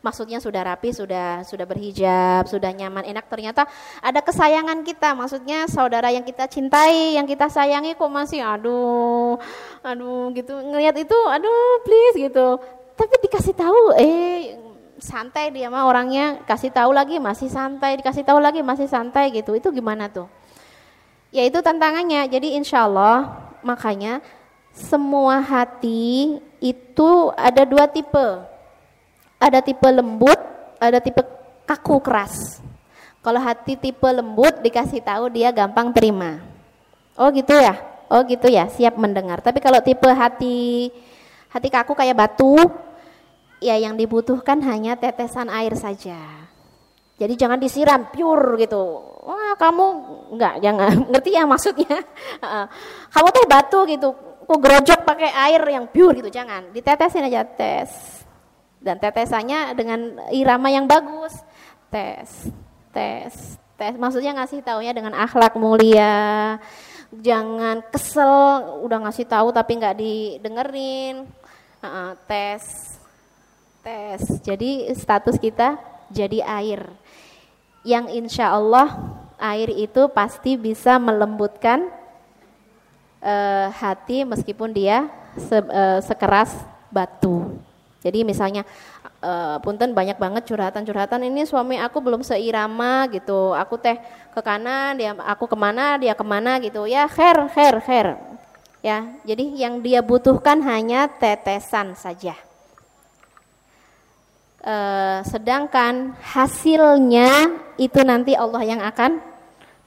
maksudnya sudah rapi, sudah sudah berhijab, sudah nyaman, enak. Ternyata ada kesayangan kita, maksudnya saudara yang kita cintai, yang kita sayangi kok masih, aduh, aduh, gitu. Ngelihat itu, aduh, please gitu. Tapi dikasih tahu, eh santai dia mah orangnya kasih tahu lagi masih santai dikasih tahu lagi masih santai gitu itu gimana tuh ya itu tantangannya. Jadi insya Allah makanya semua hati itu ada dua tipe. Ada tipe lembut, ada tipe kaku keras. Kalau hati tipe lembut dikasih tahu dia gampang terima. Oh gitu ya? Oh gitu ya, siap mendengar. Tapi kalau tipe hati hati kaku kayak batu, ya yang dibutuhkan hanya tetesan air saja. Jadi jangan disiram pure gitu. Wah kamu enggak jangan ngerti ya maksudnya. kamu tuh batu gitu, kok gerojok pakai air yang pure gitu jangan. Ditetesin aja tes. Dan tetesannya dengan irama yang bagus. Tes, tes, tes. Maksudnya ngasih taunya dengan akhlak mulia. Jangan kesel udah ngasih tahu tapi nggak didengerin. Uh, tes, tes. Jadi status kita jadi air yang insya Allah air itu pasti bisa melembutkan uh, hati meskipun dia se, uh, sekeras batu. Jadi misalnya uh, punten banyak banget curhatan-curhatan ini suami aku belum seirama gitu. Aku teh ke kanan, dia aku ke mana, dia ke mana gitu. Ya khair, khair, khair. Ya, jadi yang dia butuhkan hanya tetesan saja. Uh, sedangkan hasilnya itu nanti Allah yang akan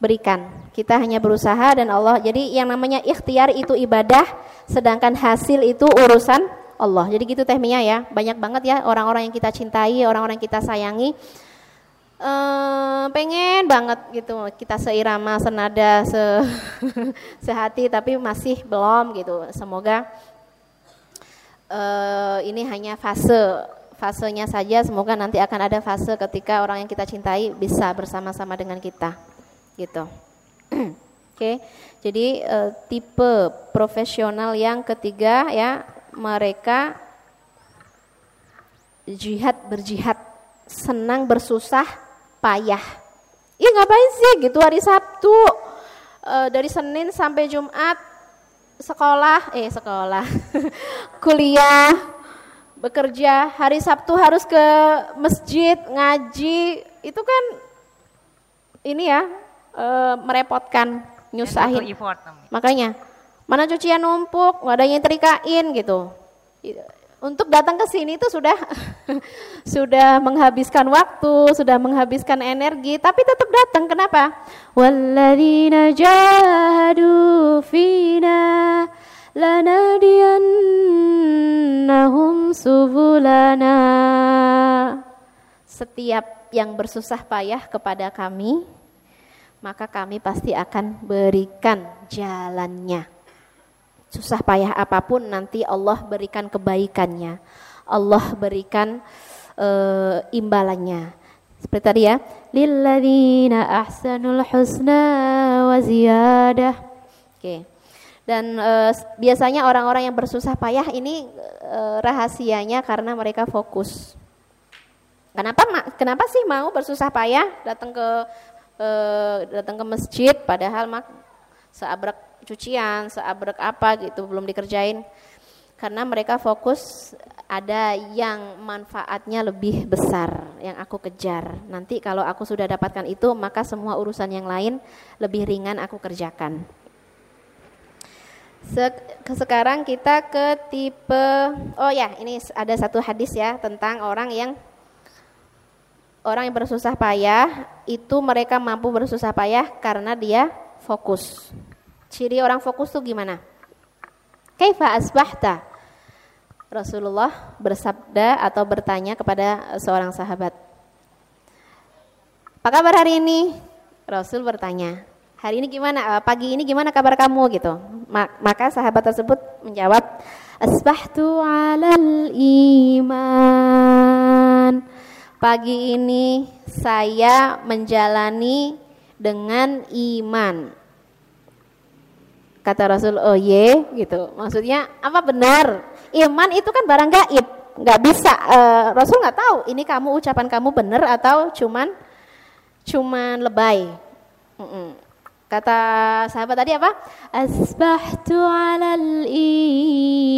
berikan. Kita hanya berusaha dan Allah. Jadi yang namanya ikhtiar itu ibadah, sedangkan hasil itu urusan Allah. Jadi gitu Teh Mia ya. Banyak banget ya orang-orang yang kita cintai, orang-orang yang kita sayangi. Uh, pengen banget gitu kita seirama senada se sehati tapi masih belum gitu semoga uh, ini hanya fase fasenya saja semoga nanti akan ada fase ketika orang yang kita cintai bisa bersama-sama dengan kita gitu oke okay. jadi e, tipe profesional yang ketiga ya mereka jihad berjihad senang bersusah payah Ih ngapain sih gitu hari Sabtu e, dari Senin sampai Jumat sekolah eh sekolah kuliah bekerja, hari Sabtu harus ke masjid, ngaji, itu kan ini ya e, merepotkan, nyusahin. Makanya, mana cucian numpuk, nggak ada yang terikain gitu. Untuk datang ke sini itu sudah sudah menghabiskan waktu, sudah menghabiskan energi, tapi tetap datang. Kenapa? Walladzina jahadu fina lanadiyannahum subulana. Setiap yang bersusah payah kepada kami maka kami pasti akan berikan jalannya. Susah payah apa pun nanti Allah berikan kebaikannya. Allah berikan uh, imbalannya. Seperti tadi ya lilladzina ahsanul husna wa ziyadah oke. okay. Dan e, biasanya orang-orang yang bersusah payah ini e, rahasianya karena mereka fokus. Kenapa kenapa sih mau bersusah payah datang ke e, datang ke masjid padahal mak seabrek cucian, seabrek apa gitu belum dikerjain. Karena mereka fokus ada yang manfaatnya lebih besar yang aku kejar. Nanti kalau aku sudah dapatkan itu, maka semua urusan yang lain lebih ringan aku kerjakan. Sekarang kita ke tipe oh ya ini ada satu hadis ya tentang orang yang orang yang bersusah payah itu mereka mampu bersusah payah karena dia fokus. Ciri orang fokus tuh gimana? Kaifa asbahta? Rasulullah bersabda atau bertanya kepada seorang sahabat. Apa kabar hari ini? Rasul bertanya. Hari ini gimana? Eh, pagi ini gimana kabar kamu gitu? Maka sahabat tersebut menjawab, Asbahtu alal iman. Pagi ini saya menjalani dengan iman. Kata Rasul, oh ye, gitu. Maksudnya apa benar? Iman itu kan barang gaib, nggak bisa. Uh, Rasul nggak tahu ini kamu ucapan kamu benar atau cuman cuman lebay. Mm -mm. Kata sahabat tadi apa? Asbahtu alal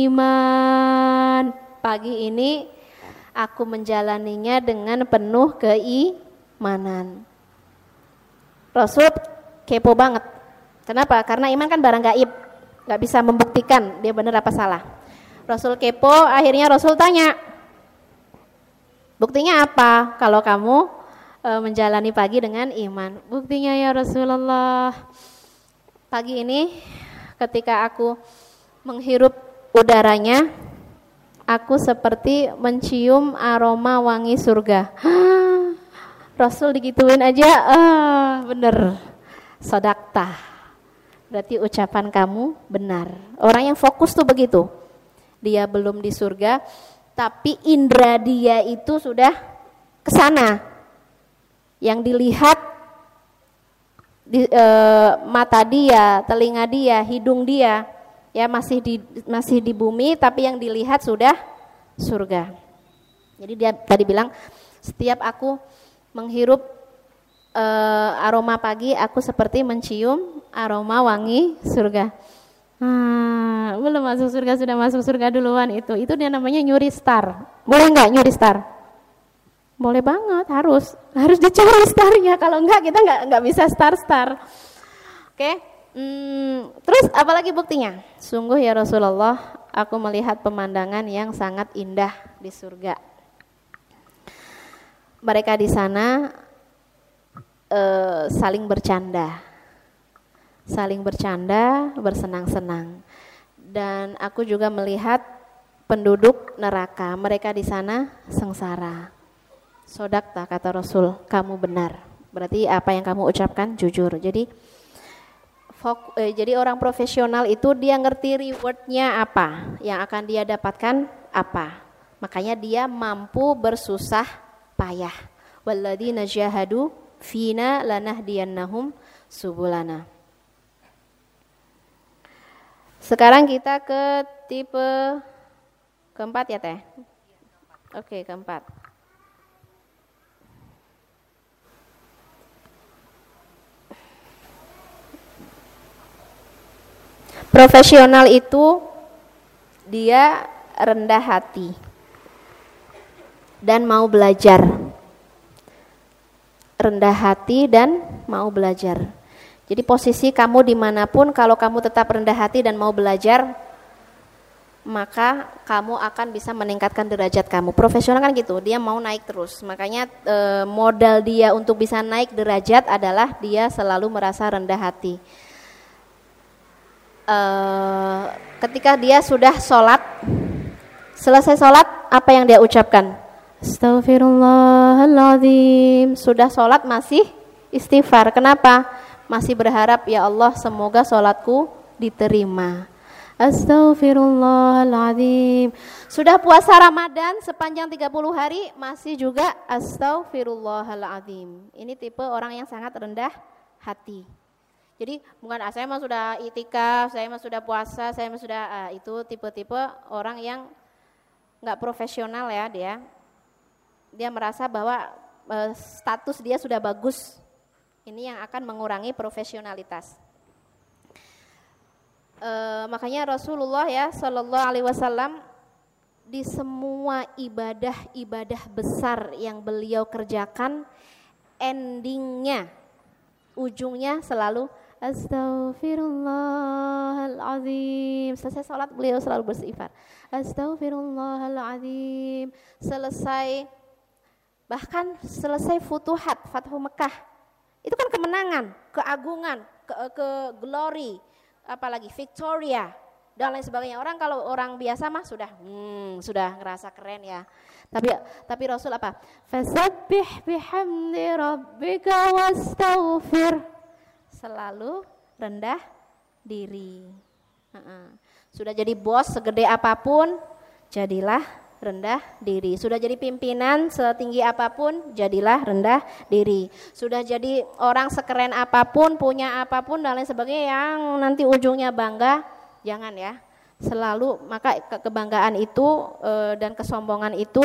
iman. Pagi ini aku menjalaninya dengan penuh keimanan. Rasul kepo banget Kenapa? Karena iman kan barang gaib, nggak bisa membuktikan dia benar apa salah. Rasul kepo, akhirnya Rasul tanya, buktinya apa kalau kamu menjalani pagi dengan iman? Buktinya ya Rasulullah, pagi ini ketika aku menghirup udaranya, aku seperti mencium aroma wangi surga. Rasul digituin aja, ah bener, sodakta berarti ucapan kamu benar. Orang yang fokus tuh begitu. Dia belum di surga, tapi indera dia itu sudah ke sana. Yang dilihat di, e, mata dia, telinga dia, hidung dia, ya masih di masih di bumi, tapi yang dilihat sudah surga. Jadi dia tadi bilang, setiap aku menghirup uh, aroma pagi aku seperti mencium aroma wangi surga. Hmm, belum masuk surga sudah masuk surga duluan itu. Itu dia namanya nyuri star. Boleh nggak nyuri star? Boleh banget, harus harus dicari starnya. Kalau enggak kita nggak nggak bisa star star. Oke. Okay? Hmm, terus apalagi buktinya? Sungguh ya Rasulullah, aku melihat pemandangan yang sangat indah di surga. Mereka di sana uh, saling bercanda, saling bercanda, bersenang-senang. Dan aku juga melihat penduduk neraka, mereka di sana sengsara. Sodakta kata Rasul, kamu benar. Berarti apa yang kamu ucapkan jujur. Jadi fok, eh, jadi orang profesional itu dia ngerti rewardnya apa, yang akan dia dapatkan apa. Makanya dia mampu bersusah payah. Walladzina jahadu fina lanahdiyannahum subulana. Sekarang kita ke tipe keempat ya teh. Oke keempat. Profesional itu dia rendah hati dan mau belajar rendah hati dan mau belajar. Jadi posisi kamu di mana pun kalau kamu tetap rendah hati dan mau belajar, maka kamu akan bisa meningkatkan derajat kamu. Profesional kan gitu, dia mau naik terus. Makanya e, modal dia untuk bisa naik derajat adalah dia selalu merasa rendah hati. E, ketika dia sudah sholat, selesai sholat, apa yang dia ucapkan? Astaghfirullahaladzim. Sudah sholat masih istighfar. Kenapa? Masih berharap ya Allah semoga sholatku diterima. Astaghfirullahaladzim. Sudah puasa Ramadan sepanjang 30 hari Masih juga Astaghfirullahaladzim. Ini tipe orang yang sangat rendah hati jadi bukan ah, saya mah sudah itikaf, saya mah sudah puasa, saya mah sudah ah, itu tipe-tipe orang yang nggak profesional ya dia dia merasa bahwa e, status dia sudah bagus. Ini yang akan mengurangi profesionalitas. E, makanya Rasulullah ya Shallallahu Alaihi Wasallam di semua ibadah-ibadah besar yang beliau kerjakan, endingnya, ujungnya selalu Astaghfirullahaladzim Selesai sholat beliau selalu bersifat Astaghfirullahaladzim Selesai Bahkan selesai futuhat, Fathu Mekah. Itu kan kemenangan, keagungan, ke, ke glory, apalagi Victoria. dan lain sebagainya. Orang kalau orang biasa mah sudah hmm, sudah ngerasa keren ya. Tapi tapi Rasul apa? Fasabbih bihamdi rabbika wastaghfir. Selalu rendah diri. Sudah jadi bos segede apa pun, jadilah rendah diri. Sudah jadi pimpinan setinggi apa pun, jadilah rendah diri. Sudah jadi orang sekeren apa pun, punya apa pun dan lain sebagainya yang nanti ujungnya bangga, jangan ya. Selalu maka kebanggaan itu e, dan kesombongan itu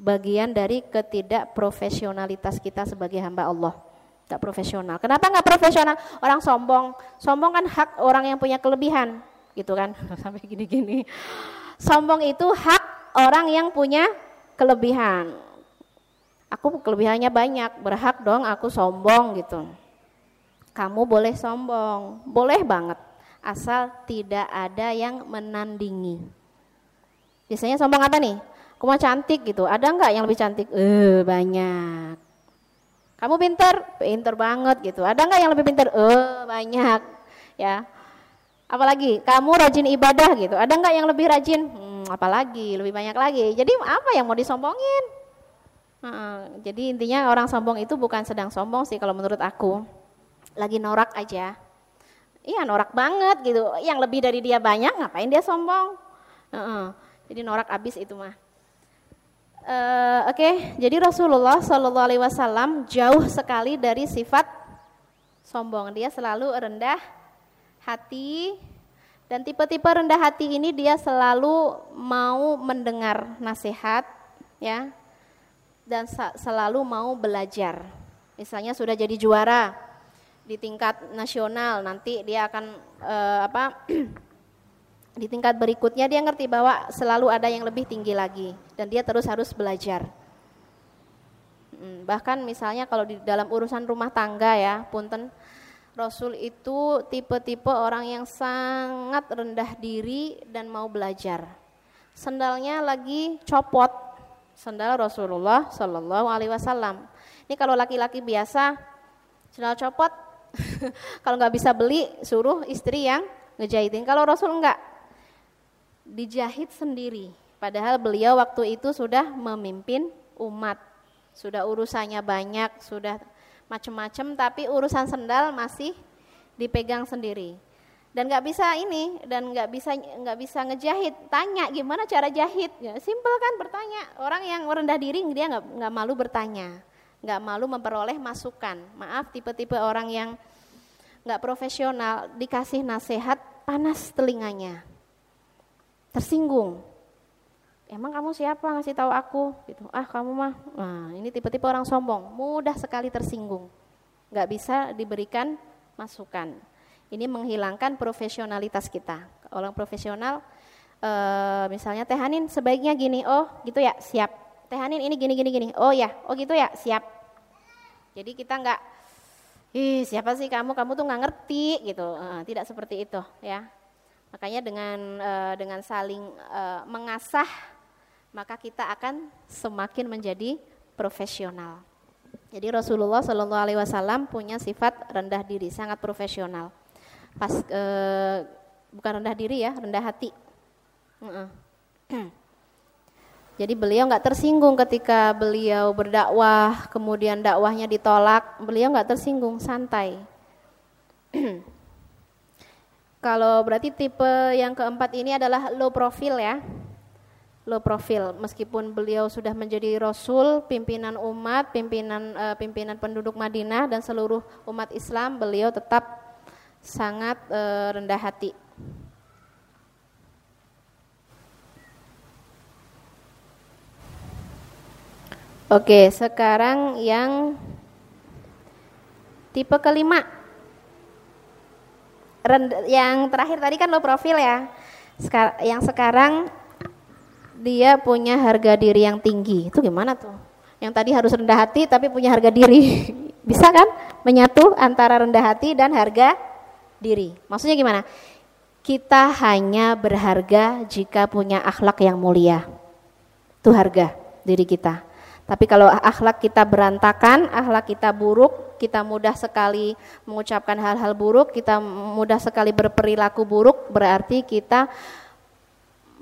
bagian dari ketidakprofesionalitas kita sebagai hamba Allah. Tidak profesional. Kenapa nggak profesional? Orang sombong, sombong kan hak orang yang punya kelebihan, gitu kan? Sampai gini-gini. Sombong itu hak orang yang punya kelebihan. Aku kelebihannya banyak, berhak dong aku sombong gitu. Kamu boleh sombong, boleh banget asal tidak ada yang menandingi. Biasanya sombong apa nih? Aku mau cantik gitu. Ada nggak yang lebih cantik? Eh banyak. Kamu pinter, pinter banget gitu. Ada nggak yang lebih pinter? Eh banyak. Ya. Apalagi kamu rajin ibadah gitu. Ada nggak yang lebih rajin? Hmm, apalagi lebih banyak lagi. Jadi apa yang mau disombongin? Uh, jadi intinya orang sombong itu bukan sedang sombong sih kalau menurut aku. Lagi norak aja Iya norak banget gitu. Yang lebih dari dia banyak ngapain dia sombong? -uh. Jadi norak abis itu mah. Uh, Oke, okay. jadi Rasulullah Shallallahu Alaihi Wasallam jauh sekali dari sifat sombong. Dia selalu rendah hati dan tipe-tipe rendah hati ini dia selalu mau mendengar nasihat, ya, dan selalu mau belajar. Misalnya sudah jadi juara, di tingkat nasional nanti dia akan uh, apa di tingkat berikutnya dia ngerti bahwa selalu ada yang lebih tinggi lagi dan dia terus harus belajar. Hmm, bahkan misalnya kalau di dalam urusan rumah tangga ya punten Rasul itu tipe-tipe orang yang sangat rendah diri dan mau belajar. Sendalnya lagi copot sendal Rasulullah Shallallahu Alaihi Wasallam. Ini kalau laki-laki biasa sendal copot kalau nggak bisa beli, suruh istri yang ngejahitin. Kalau Rasul enggak, dijahit sendiri. Padahal beliau waktu itu sudah memimpin umat, sudah urusannya banyak, sudah macam-macam, tapi urusan sendal masih dipegang sendiri. Dan nggak bisa ini, dan nggak bisa nggak bisa ngejahit. Tanya gimana cara jahit? Ya, simple kan bertanya. Orang yang rendah diri dia nggak nggak malu bertanya nggak malu memperoleh masukan. Maaf tipe-tipe orang yang nggak profesional dikasih nasihat panas telinganya, tersinggung. Emang kamu siapa ngasih tahu aku? Gitu. Ah kamu mah, nah ini tipe-tipe orang sombong, mudah sekali tersinggung, nggak bisa diberikan masukan. Ini menghilangkan profesionalitas kita. Orang profesional, e, misalnya Tehanin sebaiknya gini, oh gitu ya, siap Tehanin ini gini gini gini. Oh ya, oh gitu ya, siap. Jadi kita nggak, ih siapa sih kamu? Kamu tuh nggak ngerti gitu. Uh, tidak seperti itu ya. Makanya dengan uh, dengan saling uh, mengasah, maka kita akan semakin menjadi profesional. Jadi Rasulullah Shallallahu Alaihi Wasallam punya sifat rendah diri, sangat profesional. Pas uh, bukan rendah diri ya, rendah hati. Jadi beliau nggak tersinggung ketika beliau berdakwah, kemudian dakwahnya ditolak, beliau nggak tersinggung, santai. Kalau berarti tipe yang keempat ini adalah low profile ya, low profile. Meskipun beliau sudah menjadi rasul, pimpinan umat, pimpinan uh, pimpinan penduduk Madinah dan seluruh umat Islam, beliau tetap sangat uh, rendah hati. Oke, sekarang yang tipe kelima. Yang terakhir tadi kan low profil ya. Sekar yang sekarang dia punya harga diri yang tinggi. Itu gimana tuh? Yang tadi harus rendah hati tapi punya harga diri. Bisa kan menyatu antara rendah hati dan harga diri. Maksudnya gimana? Kita hanya berharga jika punya akhlak yang mulia. Itu harga diri kita Tapi kalau akhlak kita berantakan, akhlak kita buruk, kita mudah sekali mengucapkan hal-hal buruk, kita mudah sekali berperilaku buruk, berarti kita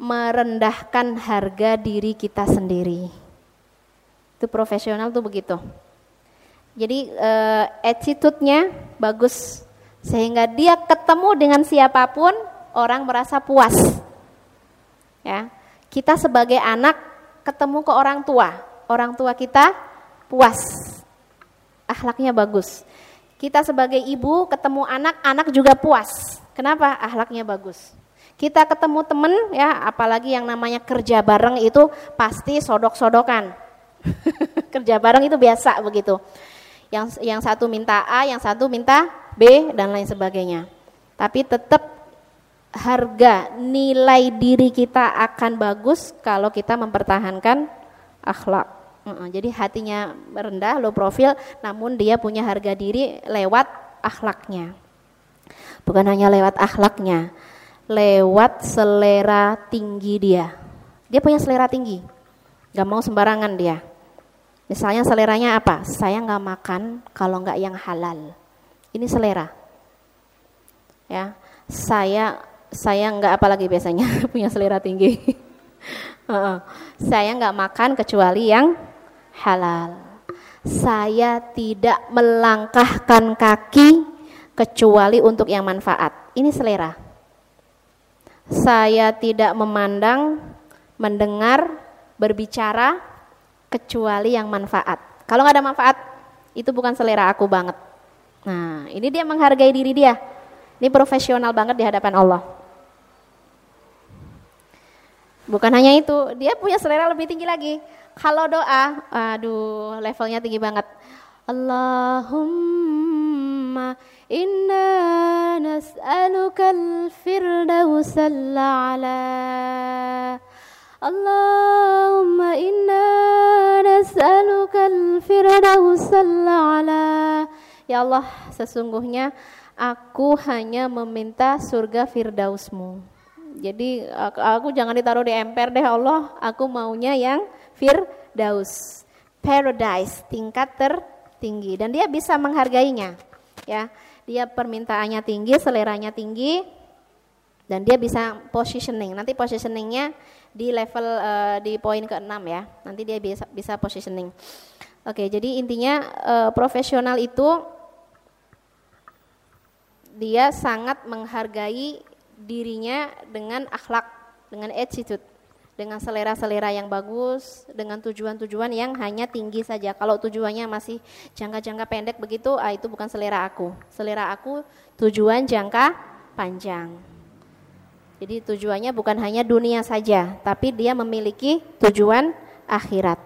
merendahkan harga diri kita sendiri. Itu profesional tuh begitu. Jadi uh, attitude-nya bagus sehingga dia ketemu dengan siapa pun orang merasa puas. Ya. Kita sebagai anak ketemu ke orang tua, orang tua kita puas, akhlaknya bagus. Kita sebagai ibu ketemu anak, anak juga puas. Kenapa? Akhlaknya bagus. Kita ketemu temen ya, apalagi yang namanya kerja bareng itu pasti sodok-sodokan. kerja bareng itu biasa begitu. Yang yang satu minta A, yang satu minta B dan lain sebagainya. Tapi tetap harga nilai diri kita akan bagus kalau kita mempertahankan akhlak. Jadi hatinya rendah, low profil, namun dia punya harga diri lewat akhlaknya. Bukan hanya lewat akhlaknya, lewat selera tinggi dia. Dia punya selera tinggi, gak mau sembarangan dia. Misalnya seleranya apa? Saya nggak makan kalau nggak yang halal. Ini selera. Ya, saya saya nggak apalagi biasanya punya selera tinggi. saya nggak makan kecuali yang halal. Saya tidak melangkahkan kaki kecuali untuk yang manfaat. Ini selera. Saya tidak memandang, mendengar, berbicara kecuali yang manfaat. Kalau nggak ada manfaat, itu bukan selera aku banget. Nah, ini dia menghargai diri dia. Ini profesional banget di hadapan Allah. Bukan hanya itu, dia punya selera lebih tinggi lagi. Kalau doa, aduh levelnya tinggi banget. Allahumma inna nas'aluka al-firdausa ala Allahumma inna nas'aluka al-firdausa ala Ya Allah, sesungguhnya aku hanya meminta surga firdausmu. Jadi aku, jangan ditaruh di emper deh Allah, aku maunya yang Firdaus, paradise, tingkat tertinggi dan dia bisa menghargainya. Ya, dia permintaannya tinggi, seleranya tinggi dan dia bisa positioning. Nanti positioningnya di level uh, di poin ke-6 ya. Nanti dia bisa bisa positioning. Oke, jadi intinya uh, profesional itu dia sangat menghargai dirinya dengan akhlak, dengan attitude dengan selera-selera yang bagus, dengan tujuan-tujuan yang hanya tinggi saja. Kalau tujuannya masih jangka-jangka pendek begitu, ah itu bukan selera aku. Selera aku tujuan jangka panjang. Jadi tujuannya bukan hanya dunia saja, tapi dia memiliki tujuan akhirat.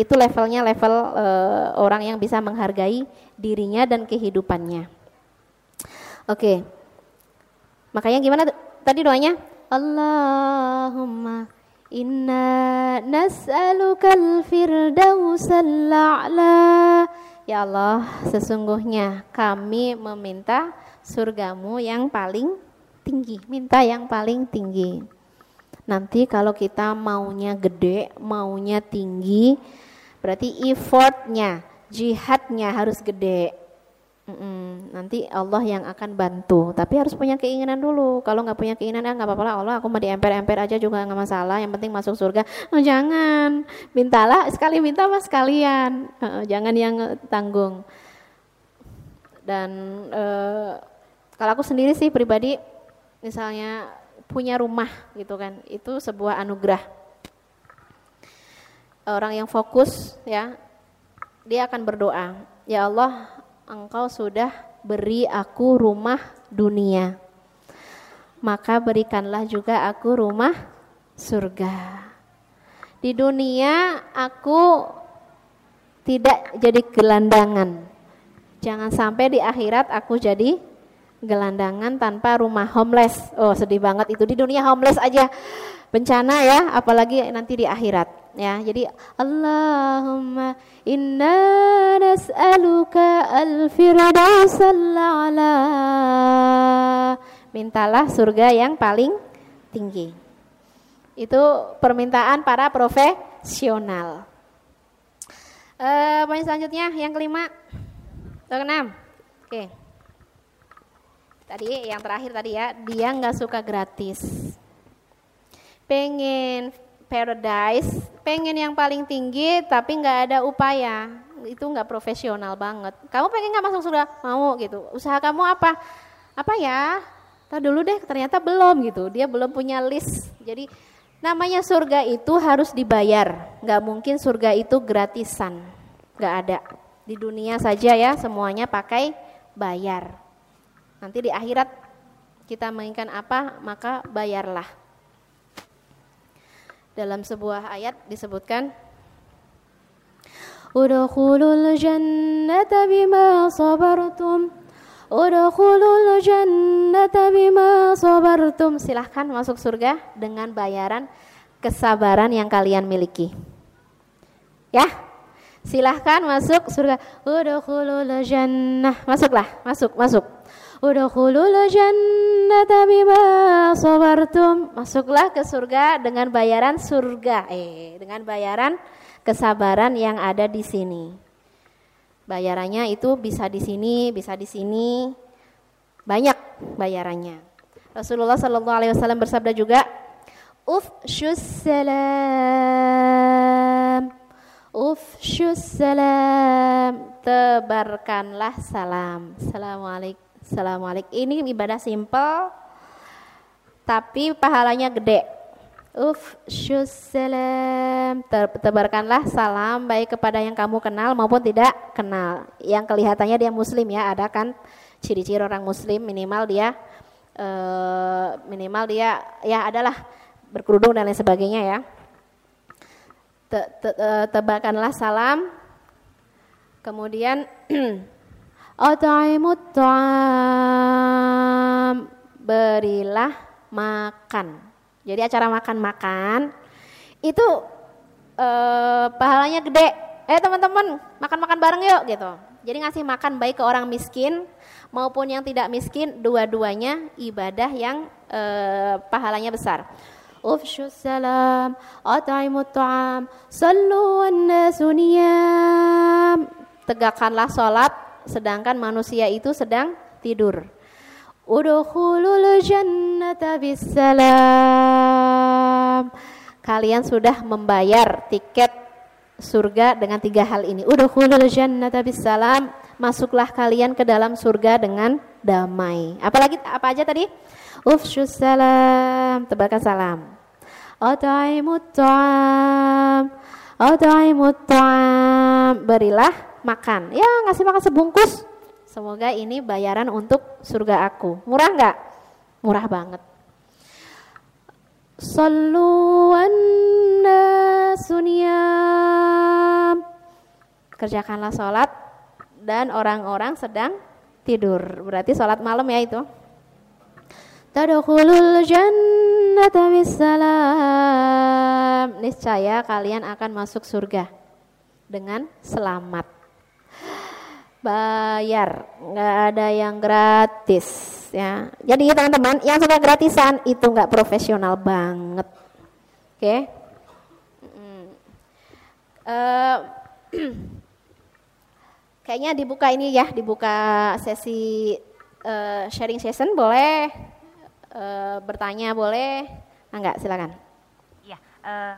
Itu levelnya level e, orang yang bisa menghargai dirinya dan kehidupannya. Oke. Makanya gimana tadi doanya? Allahumma Inna nas'alukal firdausal a'la. Ya Allah, sesungguhnya kami meminta surgamu yang paling tinggi. Minta yang paling tinggi. Nanti kalau kita maunya gede, maunya tinggi, berarti effortnya, jihadnya harus gede. Mm-mm, nanti Allah yang akan bantu, tapi harus punya keinginan dulu. Kalau nggak punya keinginan, ya nggak apa-apa lah. Allah, aku mau di emper-emper aja juga nggak masalah. Yang penting masuk surga. Oh, jangan, mintalah sekali minta mas sekalian. Uh, jangan yang tanggung. Dan uh, kalau aku sendiri sih pribadi, misalnya punya rumah gitu kan, itu sebuah anugerah. Orang yang fokus ya, dia akan berdoa, ya Allah engkau sudah beri aku rumah dunia. Maka berikanlah juga aku rumah surga. Di dunia aku tidak jadi gelandangan. Jangan sampai di akhirat aku jadi gelandangan tanpa rumah homeless. Oh, sedih banget itu di dunia homeless aja bencana ya, apalagi nanti di akhirat ya. Jadi Allahumma inna nas'aluka al-firdausal a'la. Mintalah surga yang paling tinggi. Itu permintaan para profesional. Uh, poin selanjutnya yang kelima atau keenam. Oke. Okay. Tadi yang terakhir tadi ya, dia nggak suka gratis. Pengen paradise, pengen yang paling tinggi tapi nggak ada upaya. Itu nggak profesional banget. Kamu pengen nggak masuk surga? Mau gitu. Usaha kamu apa? Apa ya? Tahu dulu deh, ternyata belum gitu. Dia belum punya list. Jadi Namanya surga itu harus dibayar, nggak mungkin surga itu gratisan, nggak ada. Di dunia saja ya semuanya pakai bayar. Nanti di akhirat kita menginginkan apa maka bayarlah. Dalam sebuah ayat disebutkan Udkhulul jannata bima sabartum Udkhulul jannata bima sabartum. Silahkan masuk surga dengan bayaran kesabaran yang kalian miliki. Ya. Silahkan masuk surga. Udkhulul jannah. Masuklah, masuk, masuk. Udkhulul jannata bima sabartum. Masuklah ke surga dengan bayaran surga. Eh, dengan bayaran kesabaran yang ada di sini. Bayarannya itu bisa di sini, bisa di sini. Banyak bayarannya. Rasulullah Shallallahu alaihi wasallam bersabda juga, "Ufshus salam." Ufshus salam. Tebarkanlah salam. Assalamualaikum. Assalamualaikum. Ini ibadah simpel tapi pahalanya gede. Uf salam Tebarkanlah salam baik kepada yang kamu kenal maupun tidak kenal. Yang kelihatannya dia muslim ya Ada kan? Ciri-ciri orang muslim minimal dia uh, Minimal dia ya adalah berkerudung dan lain sebagainya ya. Te, te, Tebarkanlah salam. Kemudian At'imut ta'am Berilah makan jadi acara makan-makan itu eh, pahalanya gede. Eh teman-teman makan-makan bareng yuk gitu. Jadi ngasih makan baik ke orang miskin maupun yang tidak miskin, dua-duanya ibadah yang eh, pahalanya besar. Ufshus salam, at'imut ta'am, sallu Tegakkanlah sholat sedangkan manusia itu sedang tidur. Udkhulul jannata bisalam. Kalian sudah membayar tiket surga dengan tiga hal ini. Udkhulul jannata bisalam. Masuklah kalian ke dalam surga dengan damai. Apalagi apa aja tadi? Ufshus salam, tebarkan salam. At'imut ta'am. At'imut ta'am. Berilah makan. Ya, ngasih makan sebungkus Semoga ini bayaran untuk surga aku. Murah nggak? Murah banget. Sallu sunyam. Kerjakanlah sholat dan orang-orang sedang tidur. Berarti sholat malam ya itu. Tadkhulul jannata bisalam. Niscaya kalian akan masuk surga dengan selamat bayar, nggak ada yang gratis ya. Jadi teman-teman yang sudah gratisan itu nggak profesional banget, oke? Okay? Uh, eh, kayaknya dibuka ini ya, dibuka sesi uh, sharing session boleh uh, bertanya boleh, ah, silakan. Iya, uh,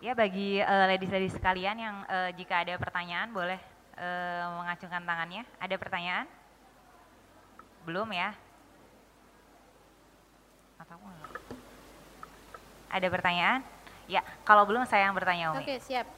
ya bagi uh, ladies-ladies sekalian yang uh, jika ada pertanyaan boleh uh, mengacungkan tangannya. Ada pertanyaan? Belum ya? Ada pertanyaan? Ya, kalau belum saya yang bertanya Umi. Oke, siap.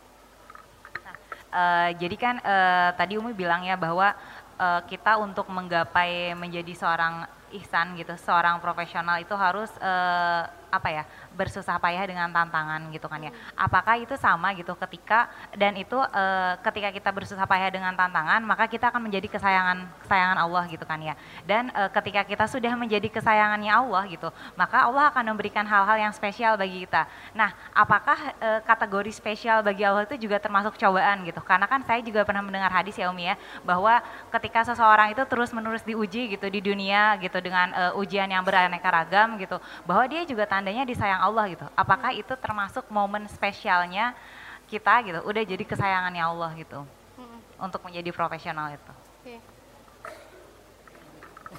Nah, uh, jadi kan uh, tadi Umi bilang ya bahwa uh, kita untuk menggapai menjadi seorang ihsan gitu, seorang profesional itu harus uh, apa ya? Bersusah payah dengan tantangan gitu kan ya. Apakah itu sama gitu ketika dan itu e, ketika kita bersusah payah dengan tantangan maka kita akan menjadi kesayangan kesayangan Allah gitu kan ya. Dan e, ketika kita sudah menjadi kesayangannya Allah gitu, maka Allah akan memberikan hal-hal yang spesial bagi kita. Nah, apakah e, kategori spesial bagi Allah itu juga termasuk cobaan gitu? Karena kan saya juga pernah mendengar hadis ya Umi ya bahwa ketika seseorang itu terus-menerus diuji gitu di dunia gitu dengan e, ujian yang beraneka ragam gitu, bahwa dia juga tandanya disayang Allah gitu. Apakah itu termasuk momen spesialnya kita gitu udah jadi kesayangannya Allah gitu hmm. untuk menjadi profesional itu. Okay.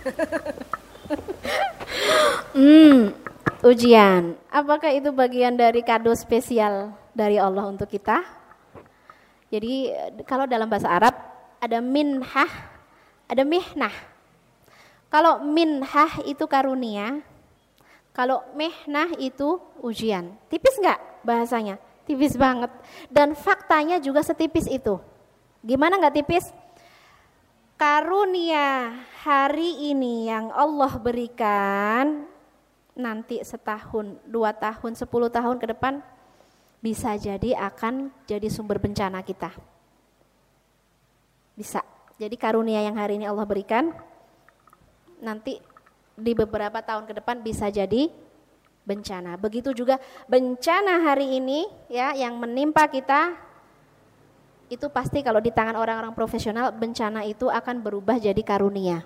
hmm, ujian. Apakah itu bagian dari kado spesial dari Allah untuk kita? Jadi kalau dalam bahasa Arab ada minhah, ada mihnah. Kalau minhah itu karunia, kalau mihnah itu ujian. Tipis nggak bahasanya? Tipis banget. Dan faktanya juga setipis itu. Gimana nggak tipis? Karunia hari ini yang Allah berikan nanti setahun, dua tahun, sepuluh tahun ke depan bisa jadi akan jadi sumber bencana kita. Bisa. Jadi karunia yang hari ini Allah berikan nanti di beberapa tahun ke depan bisa jadi bencana. Begitu juga bencana hari ini ya yang menimpa kita itu pasti kalau di tangan orang-orang profesional bencana itu akan berubah jadi karunia.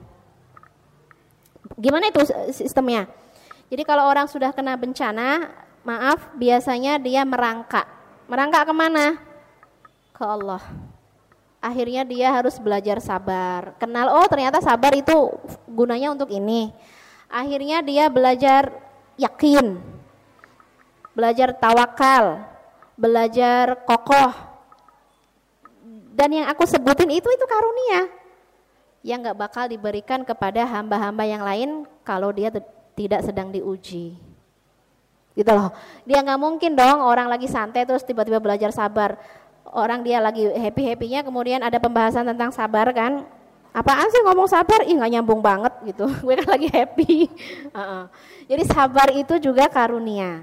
Gimana itu sistemnya? Jadi kalau orang sudah kena bencana, maaf, biasanya dia merangkak. Merangkak ke mana? Ke Allah. Akhirnya dia harus belajar sabar. Kenal, oh ternyata sabar itu gunanya untuk ini. Akhirnya dia belajar yakin, belajar tawakal, belajar kokoh. Dan yang aku sebutin itu itu karunia yang nggak bakal diberikan kepada hamba-hamba yang lain kalau dia tidak sedang diuji. Gitu loh. Dia nggak mungkin dong orang lagi santai terus tiba-tiba belajar sabar. Orang dia lagi happy happynya kemudian ada pembahasan tentang sabar kan apaan sih ngomong sabar? Ih nggak nyambung banget gitu. Gue kan lagi happy. Jadi sabar itu juga karunia.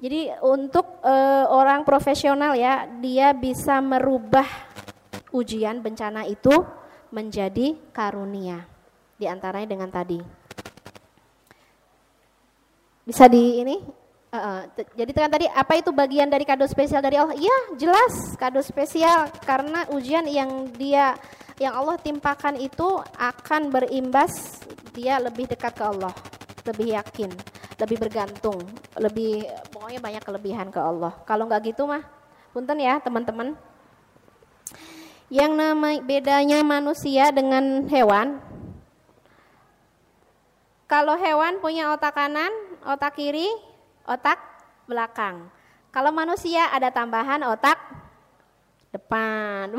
Jadi untuk uh, orang profesional ya dia bisa merubah ujian bencana itu menjadi karunia. Di antaranya dengan tadi. Bisa di ini? Uh, jadi kan tadi apa itu bagian dari kado spesial dari Allah? Iya, jelas kado spesial. Karena ujian yang dia yang Allah timpakan itu akan berimbas dia lebih dekat ke Allah, lebih yakin, lebih bergantung, lebih pokoknya banyak kelebihan ke Allah. Kalau nggak gitu mah, punten ya teman-teman. Yang nama bedanya manusia dengan hewan. Kalau hewan punya otak kanan, otak kiri, otak belakang. Kalau manusia ada tambahan otak depan.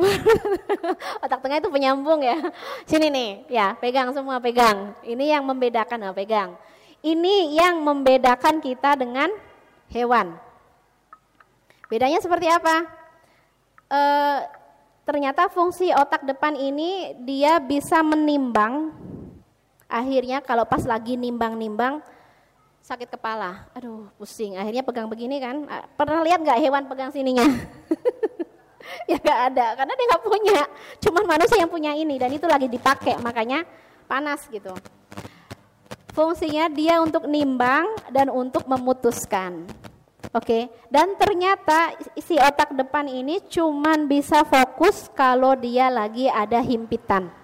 otak tengah itu penyambung ya. Sini nih, ya, pegang semua pegang. Ini yang membedakan, nah, pegang. Ini yang membedakan kita dengan hewan. Bedanya seperti apa? E, ternyata fungsi otak depan ini dia bisa menimbang. Akhirnya kalau pas lagi nimbang-nimbang, sakit kepala, aduh pusing, akhirnya pegang begini kan, pernah lihat nggak hewan pegang sininya? ya nggak ada, karena dia nggak punya, cuman manusia yang punya ini dan itu lagi dipakai, makanya panas gitu. Fungsinya dia untuk nimbang dan untuk memutuskan. Oke, okay? dan ternyata si otak depan ini cuman bisa fokus kalau dia lagi ada himpitan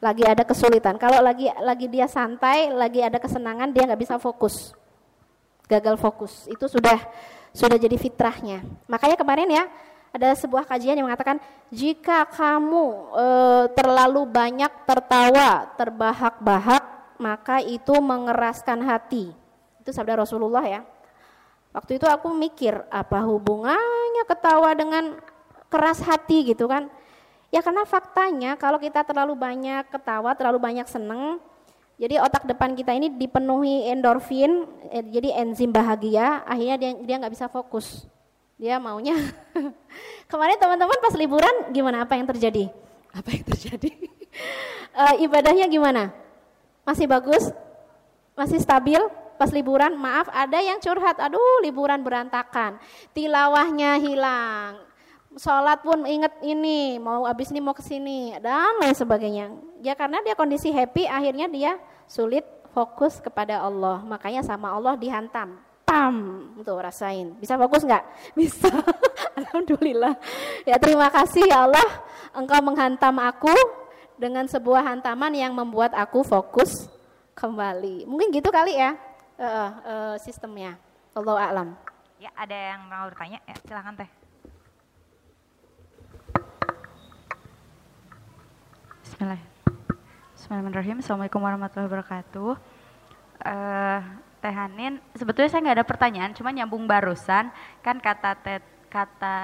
lagi ada kesulitan. Kalau lagi lagi dia santai, lagi ada kesenangan, dia nggak bisa fokus. Gagal fokus. Itu sudah sudah jadi fitrahnya. Makanya kemarin ya ada sebuah kajian yang mengatakan jika kamu e, terlalu banyak tertawa, terbahak-bahak, maka itu mengeraskan hati. Itu sabda Rasulullah ya. Waktu itu aku mikir apa hubungannya ketawa dengan keras hati gitu kan? Ya karena faktanya kalau kita terlalu banyak ketawa, terlalu banyak seneng, jadi otak depan kita ini dipenuhi endorfin, eh, jadi enzim bahagia, akhirnya dia dia nggak bisa fokus. Dia maunya kemarin teman-teman pas liburan gimana? Apa yang terjadi? Apa yang terjadi? uh, ibadahnya gimana? Masih bagus? Masih stabil? Pas liburan, maaf ada yang curhat, aduh liburan berantakan, tilawahnya hilang, sholat pun inget ini, mau habis ini mau ke sini dan lain sebagainya. Ya karena dia kondisi happy, akhirnya dia sulit fokus kepada Allah. Makanya sama Allah dihantam. Tuh rasain. Bisa fokus nggak? Bisa. Alhamdulillah. Ya terima kasih ya Allah, Engkau menghantam aku dengan sebuah hantaman yang membuat aku fokus kembali. Mungkin gitu kali ya uh, uh, sistemnya. Allah alam. Ya ada yang mau bertanya? Ya, silakan teh. Bismillah. Bismillahirrahmanirrahim. Assalamualaikum warahmatullahi wabarakatuh. Uh, Teh Hanin, sebetulnya saya nggak ada pertanyaan, cuma nyambung barusan kan kata te, kata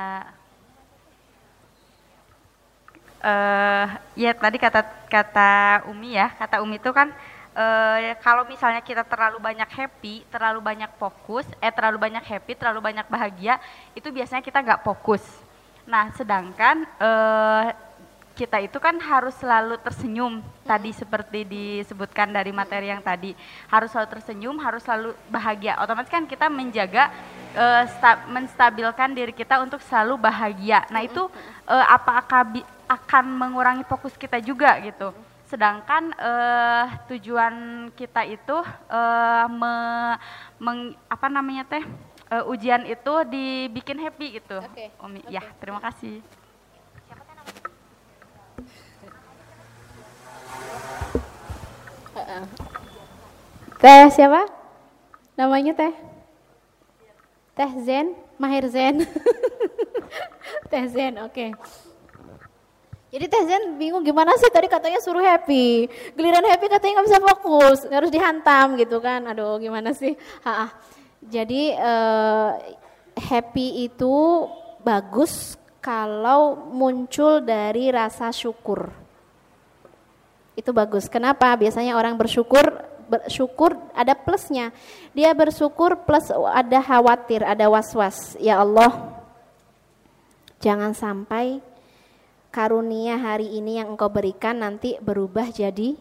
uh, ya tadi kata kata Umi ya, kata Umi itu kan uh, kalau misalnya kita terlalu banyak happy, terlalu banyak fokus, eh terlalu banyak happy, terlalu banyak bahagia, itu biasanya kita nggak fokus. Nah, sedangkan uh, kita itu kan harus selalu tersenyum. Tadi seperti disebutkan dari materi yang tadi. Harus selalu tersenyum harus selalu bahagia. Otomatis kan kita menjaga uh, sta menstabilkan diri kita untuk selalu bahagia. Nah itu uh, apa akan mengurangi fokus kita juga gitu. Sedangkan uh, tujuan kita itu uh, me, meng, apa namanya teh uh, ujian itu dibikin happy gitu. Okay. Umi okay. ya terima kasih Teh siapa? Namanya Teh? Teh Zen, Mahir Zen. teh Zen, oke. Okay. Jadi Teh Zen bingung gimana sih tadi katanya suruh happy. Giliran happy katanya nggak bisa fokus, harus dihantam gitu kan. Aduh gimana sih? Ha -ha. Jadi uh, happy itu bagus kalau muncul dari rasa syukur itu bagus. Kenapa? Biasanya orang bersyukur bersyukur ada plusnya. Dia bersyukur plus ada khawatir, ada was-was. Ya Allah, jangan sampai karunia hari ini yang engkau berikan nanti berubah jadi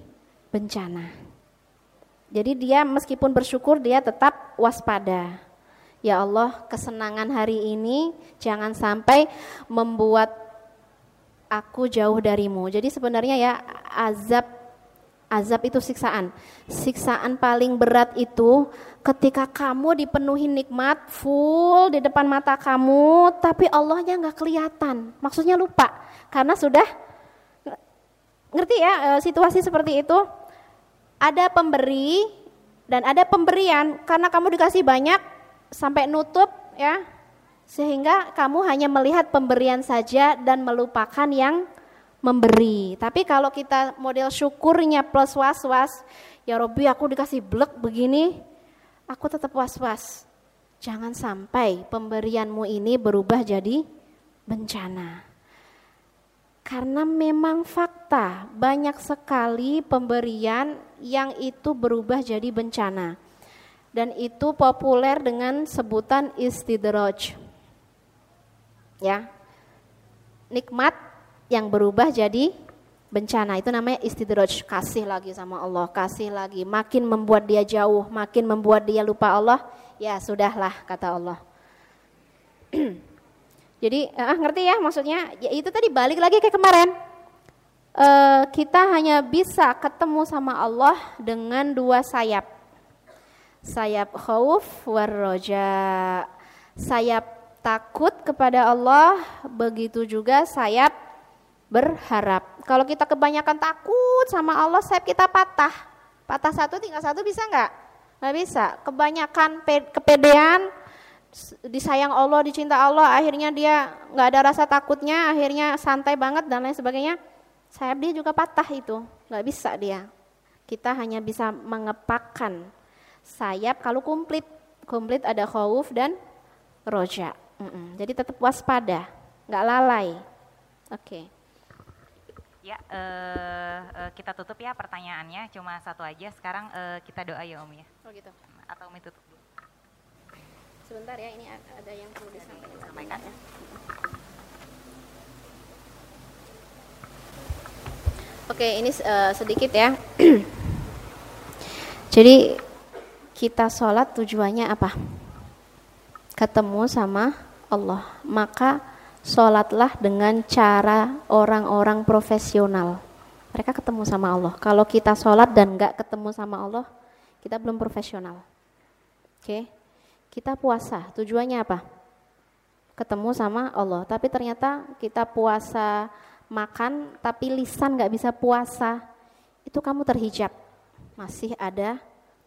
bencana. Jadi dia meskipun bersyukur dia tetap waspada. Ya Allah, kesenangan hari ini jangan sampai membuat aku jauh darimu. Jadi sebenarnya ya azab azab itu siksaan. Siksaan paling berat itu ketika kamu dipenuhi nikmat full di depan mata kamu, tapi Allahnya nggak kelihatan. Maksudnya lupa karena sudah ngerti ya e, situasi seperti itu. Ada pemberi dan ada pemberian karena kamu dikasih banyak sampai nutup ya sehingga kamu hanya melihat pemberian saja dan melupakan yang memberi. Tapi kalau kita model syukurnya plus was-was, ya Robi aku dikasih blek begini, aku tetap was-was. Jangan sampai pemberianmu ini berubah jadi bencana. Karena memang fakta banyak sekali pemberian yang itu berubah jadi bencana. Dan itu populer dengan sebutan istidraj ya nikmat yang berubah jadi bencana. Itu namanya istidraj kasih lagi sama Allah kasih lagi. Makin membuat dia jauh makin membuat dia lupa Allah ya sudahlah kata Allah. Jadi ah, ngerti ya maksudnya? Ya itu tadi balik lagi ke kemarin. Uh, kita hanya bisa ketemu sama Allah dengan dua sayap. Sayap khauf warroja sayap takut kepada Allah, begitu juga sayap berharap. Kalau kita kebanyakan takut sama Allah, sayap kita patah. Patah satu tinggal satu bisa nggak? Nggak bisa. Kebanyakan kepedean, disayang Allah, dicinta Allah, akhirnya dia nggak ada rasa takutnya, akhirnya santai banget dan lain sebagainya. Sayap dia juga patah itu, nggak bisa dia. Kita hanya bisa mengepakkan sayap kalau komplit. Komplit ada khauf dan roja. Mm -mm. Jadi tetap waspada, nggak lalai. Oke. Okay. Ya, uh, uh, kita tutup ya pertanyaannya, cuma satu aja. Sekarang uh, kita doa ya Om ya. Oh gitu. Atau Umi tutup dulu. Sebentar ya, ini ada yang perlu disampaikan. Ya. Oke, ini uh, sedikit ya. Jadi kita sholat tujuannya apa? Ketemu sama Allah. Maka sholatlah dengan cara orang-orang profesional. Mereka ketemu sama Allah. Kalau kita sholat dan nggak ketemu sama Allah, kita belum profesional. Oke, okay? kita puasa. Tujuannya apa? Ketemu sama Allah. Tapi ternyata kita puasa makan, tapi lisan nggak bisa puasa. Itu kamu terhijab. Masih ada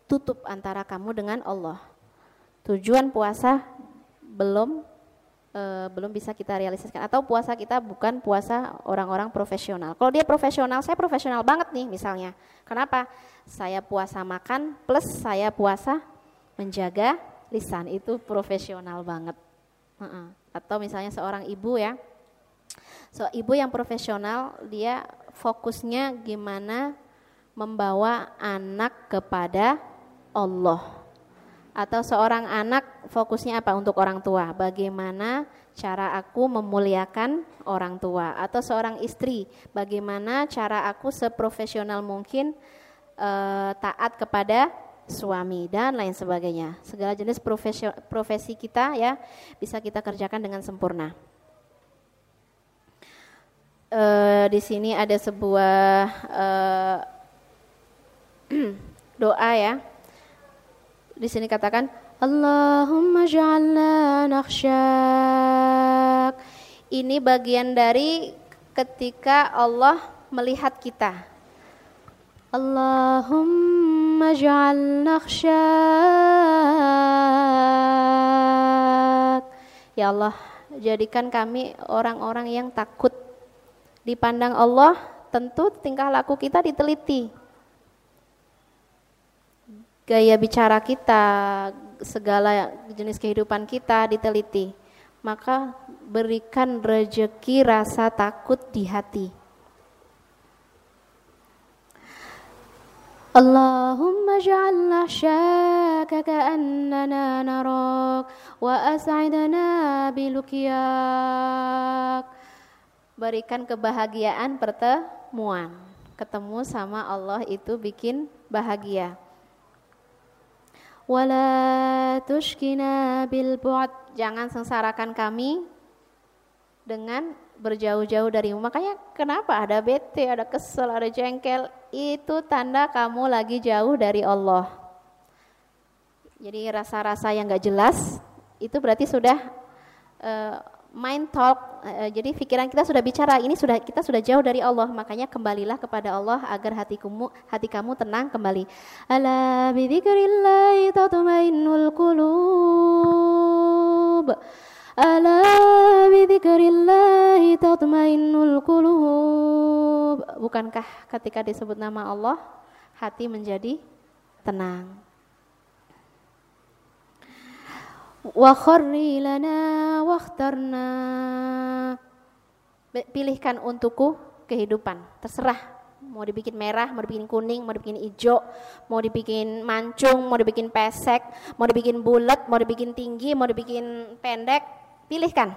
tutup antara kamu dengan Allah. Tujuan puasa belum e, belum bisa kita realisasikan atau puasa kita bukan puasa orang-orang profesional. Kalau dia profesional, saya profesional banget nih misalnya. Kenapa? Saya puasa makan plus saya puasa menjaga lisan itu profesional banget. Atau misalnya seorang ibu ya, so ibu yang profesional dia fokusnya gimana membawa anak kepada Allah atau seorang anak fokusnya apa untuk orang tua? Bagaimana cara aku memuliakan orang tua? Atau seorang istri, bagaimana cara aku seprofesional mungkin uh, taat kepada suami dan lain sebagainya. Segala jenis profesi, profesi kita ya bisa kita kerjakan dengan sempurna. Uh, di sini ada sebuah uh, doa ya di sini katakan Allahumma ja'alna nakhsyak. Ini bagian dari ketika Allah melihat kita. Allahumma ja'alna nakhsyak. Ya Allah, jadikan kami orang-orang yang takut. Dipandang Allah, tentu tingkah laku kita diteliti gaya bicara kita, segala jenis kehidupan kita diteliti. Maka berikan rejeki rasa takut di hati. Ja'alna syaka ka'annana narak wa as'idana bilukyak. Berikan kebahagiaan pertemuan. Ketemu sama Allah itu bikin bahagia wala tushkina bil bu'd jangan sengsarakan kami dengan berjauh-jauh darimu makanya kenapa? Ada bete ada kesel ada jengkel. Itu tanda kamu lagi jauh dari Allah. Jadi rasa-rasa yang gak jelas itu berarti sudah uh, mind talk. Uh, jadi pikiran kita sudah bicara, ini sudah kita sudah jauh dari Allah, makanya kembalilah kepada Allah agar hatimu hati kamu tenang kembali. Ala bidzikrillah tatmainnul qulub. Ala bidzikrillah tatmainnul qulub. Bukankah ketika disebut nama Allah hati menjadi tenang? Wa kharri lana wakhtarna. Pilihkan untukku kehidupan. Terserah. Mau dibikin merah mau dibikin kuning mau dibikin hijau mau dibikin mancung mau dibikin pesek mau dibikin bulat mau dibikin tinggi mau dibikin pendek pilihkan.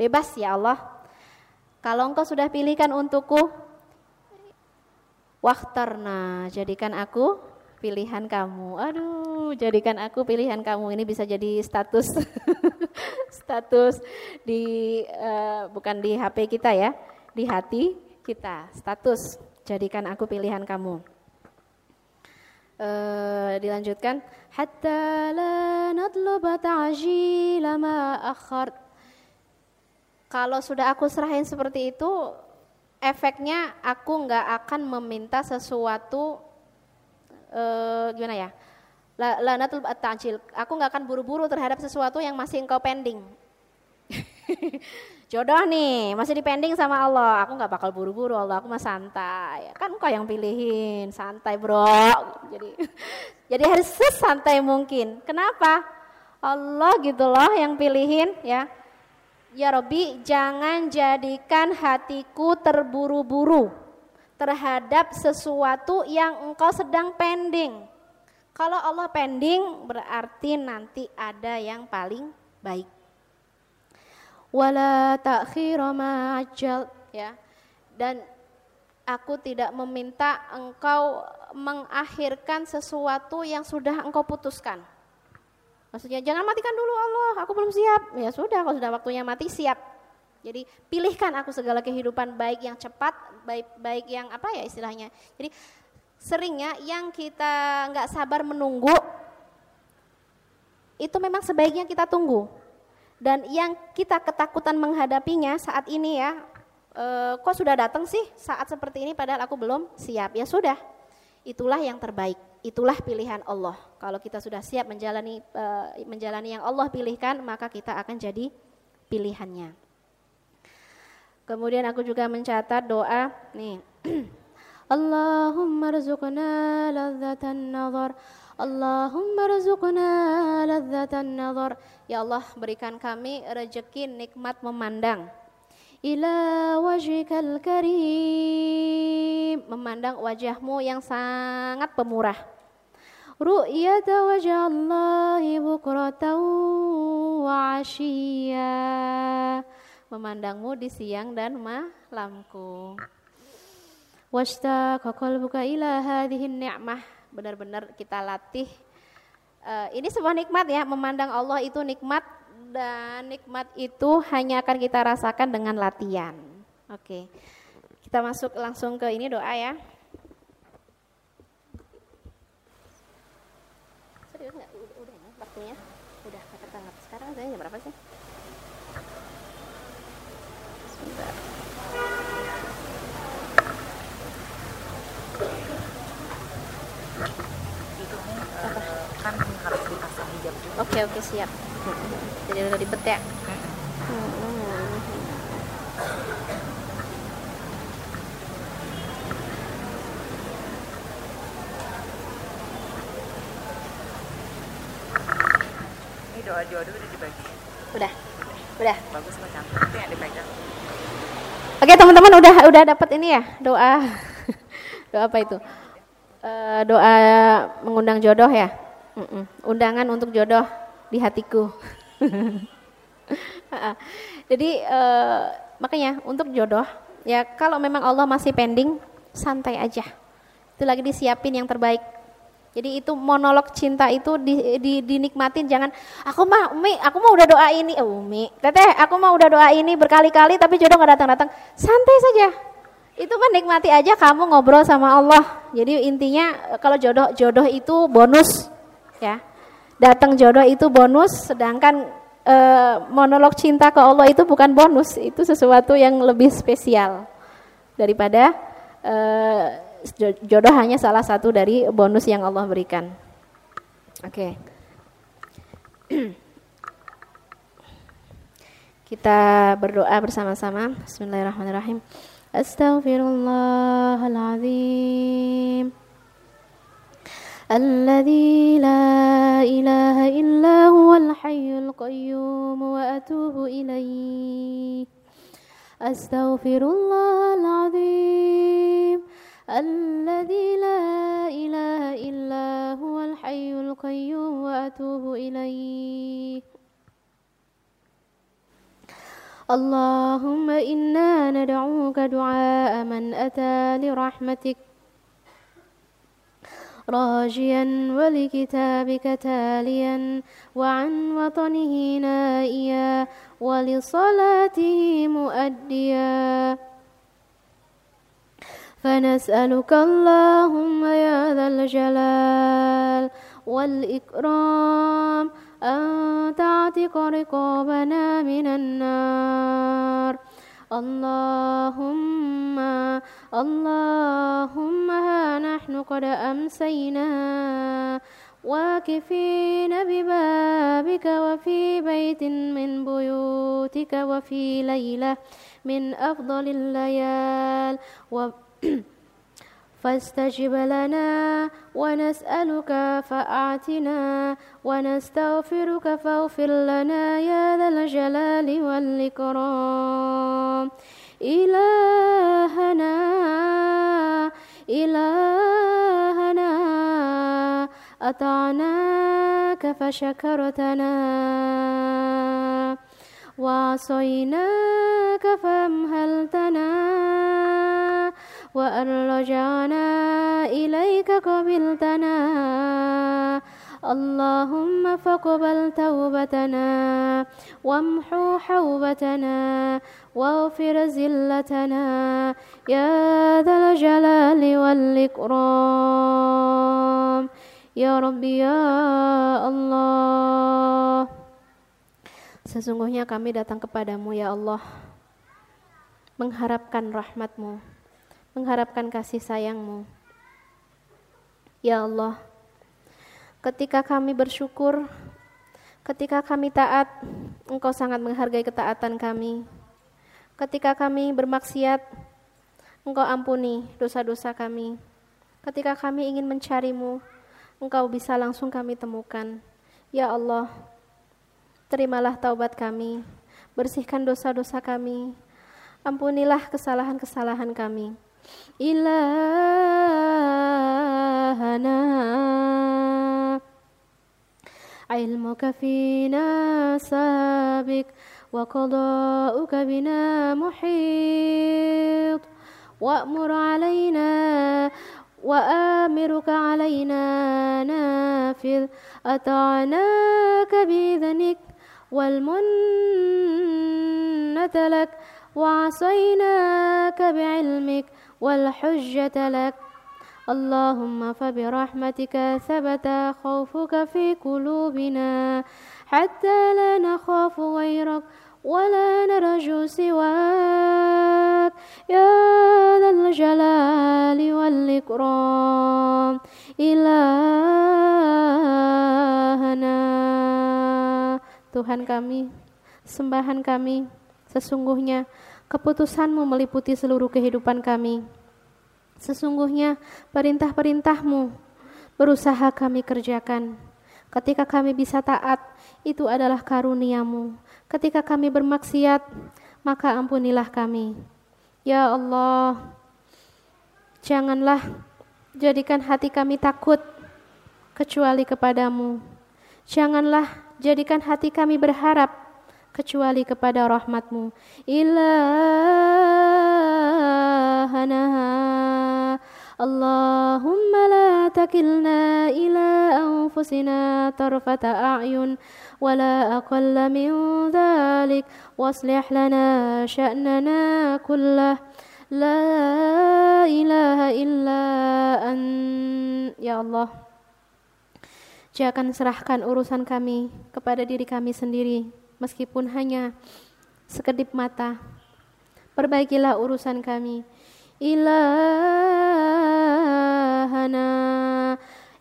Bebas ya Allah. Kalau engkau sudah pilihkan untukku wakhtarna. Jadikan aku pilihan kamu. Aduh, jadikan aku pilihan kamu. Ini bisa jadi status status di uh, bukan di HP kita ya, di hati kita. Status jadikan aku pilihan kamu. Uh, dilanjutkan hatta la natluba ta'jila ma akhar kalau sudah aku serahin seperti itu efeknya aku nggak akan meminta sesuatu uh, gimana ya? Lanatul ta'jil. Aku nggak akan buru-buru terhadap sesuatu yang masih engkau pending. Jodoh nih, masih dipending sama Allah. Aku nggak bakal buru-buru Allah, aku mah santai. Kan engkau yang pilihin, santai bro. Jadi jadi harus sesantai mungkin. Kenapa? Allah gitu loh yang pilihin ya. Ya Robi, jangan jadikan hatiku terburu-buru terhadap sesuatu yang engkau sedang pending. Kalau Allah pending berarti nanti ada yang paling baik. Wala ta'khira ma'ajal ya. Dan aku tidak meminta engkau mengakhirkan sesuatu yang sudah engkau putuskan. Maksudnya jangan matikan dulu Allah, aku belum siap. Ya sudah, kalau sudah waktunya mati siap. Jadi pilihkan aku segala kehidupan baik yang cepat, baik baik yang apa ya istilahnya. Jadi seringnya yang kita nggak sabar menunggu itu memang sebaiknya kita tunggu. Dan yang kita ketakutan menghadapinya saat ini ya, e, kok sudah datang sih saat seperti ini padahal aku belum siap. Ya sudah, itulah yang terbaik. Itulah pilihan Allah. Kalau kita sudah siap menjalani e, menjalani yang Allah pilihkan, maka kita akan jadi pilihannya. Kemudian aku juga mencatat doa nih. Allahumma rzuqna ladzatan nazar. Allahumma rzuqna ladzatan nazar. Ya Allah, berikan kami rezeki nikmat memandang. Ila wajhikal karim. Memandang wajahmu yang sangat pemurah. Ru'yata wajah Allah bukratan wa memandangmu di siang dan malamku. Washtaqa qalbuka ila hadhihi ni'mah. Benar-benar kita latih uh, ini sebuah nikmat ya, memandang Allah itu nikmat dan nikmat itu hanya akan kita rasakan dengan latihan. Oke. Kita masuk langsung ke ini doa ya. Serius nggak? Udah, ya waktunya? Udah kata. Sekarang jam berapa sih? sebentar itu nih apa? kan harus dipasang hijab juga oke oke siap. Jadi udah dipet ya? Ini doa jodoh udah dibagi. Udah udah. Bagus cantik itu yang dipegang. Oke teman-teman udah udah dapat ini ya doa. Doa apa itu? Uh, doa mengundang jodoh ya mm -mm. undangan untuk jodoh di hatiku jadi uh, makanya untuk jodoh ya kalau memang Allah masih pending santai aja itu lagi disiapin yang terbaik jadi itu monolog cinta itu di, di, dinikmatin jangan aku mah Umi, aku mau udah doa ini, oh, Umi, teteh, aku mau udah doa ini berkali-kali tapi jodoh nggak datang-datang. Santai saja. Itu kan nikmati aja kamu ngobrol sama Allah. Jadi intinya kalau jodoh jodoh itu bonus ya. Datang jodoh itu bonus sedangkan eh, monolog cinta ke Allah itu bukan bonus, itu sesuatu yang lebih spesial daripada eh, jodoh hanya salah satu dari bonus yang Allah berikan. Oke. Okay. Kita berdoa bersama-sama. Bismillahirrahmanirrahim. Astaghfirullahaladzim. الذي لا إله إلا هو الحي القيوم وأتوب إليه. أستغفر الله العظيم. الذي لا إله إلا هو الحي القيوم وأتوب إليه. اللهم إنا ندعوك دعاء من أتى لرحمتك. راجيا ولكتابك تاليا وعن وطنه نائيا ولصلاته مؤديا. فنسألك اللهم يا ذا الجلال والإكرام أن تعتق رقابنا من النار. اللهم اللهم ها نحن قد أمسينا واكفين ببابك وفي بيت من بيوتك وفي ليلة من أفضل الليال. فاستجب لنا ونسألك فأعتنا ونستغفرك فاغفر لنا يا ذا الجلال والإكرام. إلهنا إلهنا أطعناك فشكرتنا. وعصيناك فأمهلتنا. وأن رجعنا إليك قبلتنا اللهم فاقبل توبتنا وامحو حوبتنا واغفر زلتنا يا ذا الجلال والإكرام يا ربي يا الله Sesungguhnya kami datang kepadamu ya Allah Mengharapkan rahmatmu Mengharapkan kasih sayangmu Ya Allah Ketika kami bersyukur Ketika kami taat, Engkau sangat menghargai ketaatan kami. Ketika kami bermaksiat, Engkau ampuni dosa-dosa kami. Ketika kami ingin mencarimu, Engkau bisa langsung kami temukan. Ya Allah, terimalah taubat kami, bersihkan dosa-dosa kami, ampunilah kesalahan-kesalahan kami. Ilahana علمك فينا سابق وقضاؤك بنا محيط. وأمر علينا وآمرك علينا نافذ. أطعناك بإذنك والمنة لك. وعصيناك بعلمك والحجة لك. اللهم فبرحمتك ثبت خوفك في قلوبنا. حتى لا نخاف غيرك ولا نرجو سواك. يا ذا الجلال والإكرام. إلهنا. Tuhan kami, sembahan kami, sesungguhnya keputusanmu meliputi seluruh kehidupan kami. Sesungguhnya perintah-perintahmu berusaha kami kerjakan. Ketika kami bisa taat, itu adalah karuniamu. Ketika kami bermaksiat, maka ampunilah kami. Ya Allah, janganlah jadikan hati kami takut kecuali kepadamu. Janganlah jadikan hati kami berharap kecuali kepada rahmatmu. Ilahana اللهم لا تكلنا إلى أنفسنا طرفة أعين ولا أقل من ذلك واصلح لنا شأننا كله لا إله إلا أنت يا الله Jangan serahkan urusan kami kepada diri kami sendiri, meskipun hanya sekedip mata. Perbaikilah urusan kami. إلهنا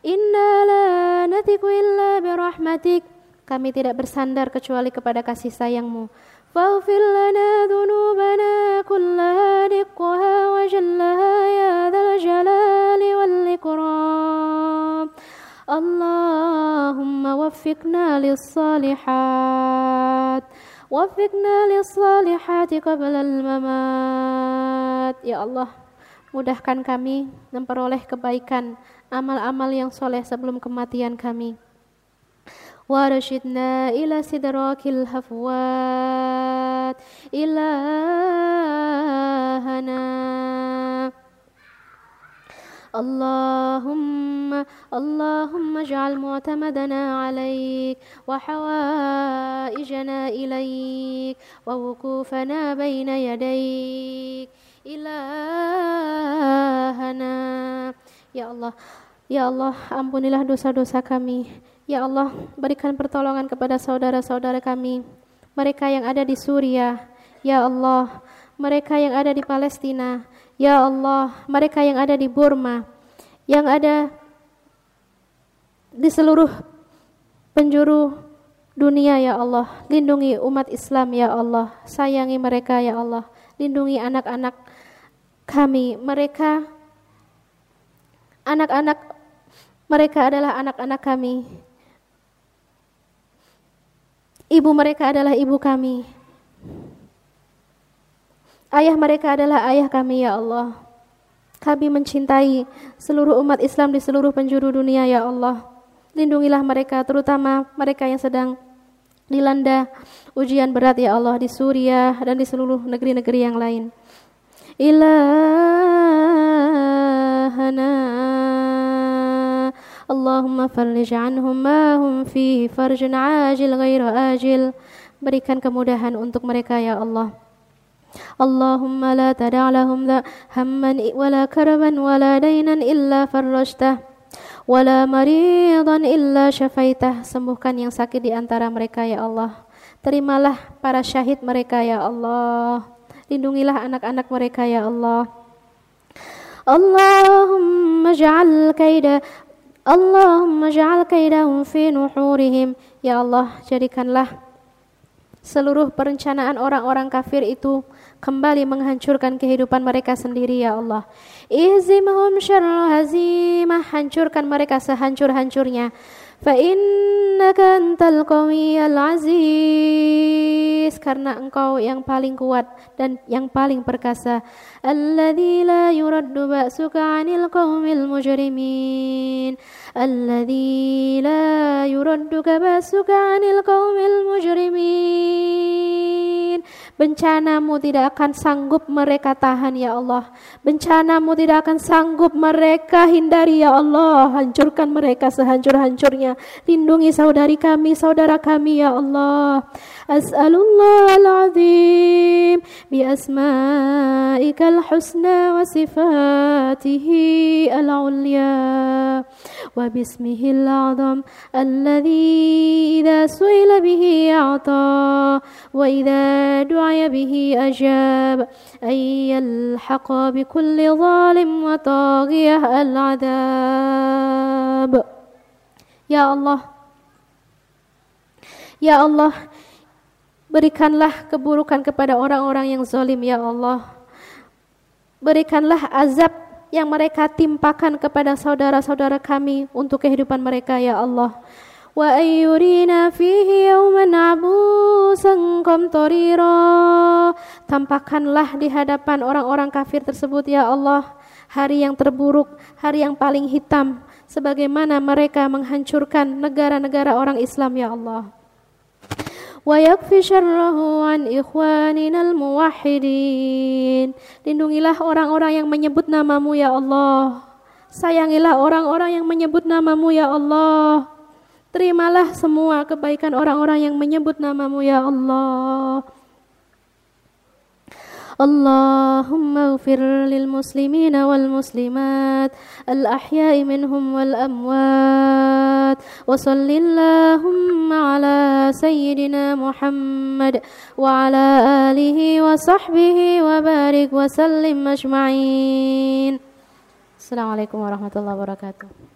إنا لا نثق إلا برحمتك kami tidak bersandar kecuali kepada kasih sayangmu فاغفر لنا ذنوبنا كلها دقها وجلها يا ذا الجلال والإكرام اللهم وفقنا للصالحات وفقنا للصالحات قبل الممات Ya Allah mudahkan kami memperoleh kebaikan amal-amal yang soleh sebelum kematian kami ورشدنا إلى سدراك الهفوات إلهنا اللهم اللهم اجعل معتمدنا عليك وحوائجنا إليك ووقوفنا بين يديك إلهنا Ya Allah Ya Allah ampunilah dosa-dosa kami Ya Allah berikan pertolongan kepada saudara-saudara kami Mereka yang ada di Suriah Ya Allah mereka yang ada di Palestina Ya Allah, mereka yang ada di Burma, yang ada di seluruh penjuru dunia ya Allah. Lindungi umat Islam ya Allah. Sayangi mereka ya Allah. Lindungi anak-anak kami. Mereka anak-anak mereka adalah anak-anak kami. Ibu mereka adalah ibu kami. Ayah mereka adalah ayah kami ya Allah. Kami mencintai seluruh umat Islam di seluruh penjuru dunia ya Allah. Lindungilah mereka terutama mereka yang sedang dilanda ujian berat ya Allah di Suriah dan di seluruh negeri-negeri yang lain. Ilahana Allahumma farlij anhum ma hum fi farjun ajil ghairu ajil. Berikan kemudahan untuk mereka ya Allah. اللهم لا تدع لهم هما ولا كربا ولا دينا إلا فرجته ولا مريضا إلا شفيته sembuhkan yang sakit di antara mereka ya Allah terimalah para syahid mereka ya Allah lindungilah anak-anak mereka ya Allah Allahumma ja'al kaida Allahumma ja'al kaidahum fi nuhurihim. Ya Allah, jadikanlah seluruh perencanaan orang-orang kafir itu kembali menghancurkan kehidupan mereka sendiri ya Allah. Ihzimhum syarra hazimah, hancurkan mereka sehancur-hancurnya. Fa innaka antal qawiyal aziz karena engkau yang paling kuat dan yang paling perkasa. Alladzi la yuraddu ba'suka 'anil qaumil mujrimin. Alladzi la yuraddu ba'suka 'anil qaumil mujrimin. Bencanamu tidak akan sanggup mereka tahan ya Allah. Bencanamu tidak akan sanggup mereka hindari ya Allah. Hancurkan mereka sehancur-hancurnya. Lindungi saudari kami, saudara kami ya Allah. أسأل الله العظيم بأسمائك الحسنى وصفاته العليا وباسمه الأعظم الذي إذا سئل به أعطى وإذا دعي به أجاب أن يلحق بكل ظالم وطاغية العذاب. يا الله يا الله Berikanlah keburukan kepada orang-orang yang zalim, ya Allah. Berikanlah azab yang mereka timpakan kepada saudara-saudara kami untuk kehidupan mereka ya Allah. Wa ayyurina fihi yawman abusan qamtarira. Tampakkanlah di hadapan orang-orang kafir tersebut ya Allah hari yang terburuk, hari yang paling hitam sebagaimana mereka menghancurkan negara-negara orang Islam ya Allah. Yakfi syarrahu an ikhwaninal muwahhidin. Lindungilah orang-orang yang menyebut namamu ya Allah. Sayangilah orang-orang yang menyebut namamu ya Allah. Terimalah semua kebaikan orang-orang yang menyebut namamu ya Allah. اللهم اغفر للمسلمين والمسلمات الأحياء منهم والأموات وصل اللهم على سيدنا محمد وعلى آله وصحبه وبارك وسلم أجمعين. السلام عليكم ورحمة الله وبركاته.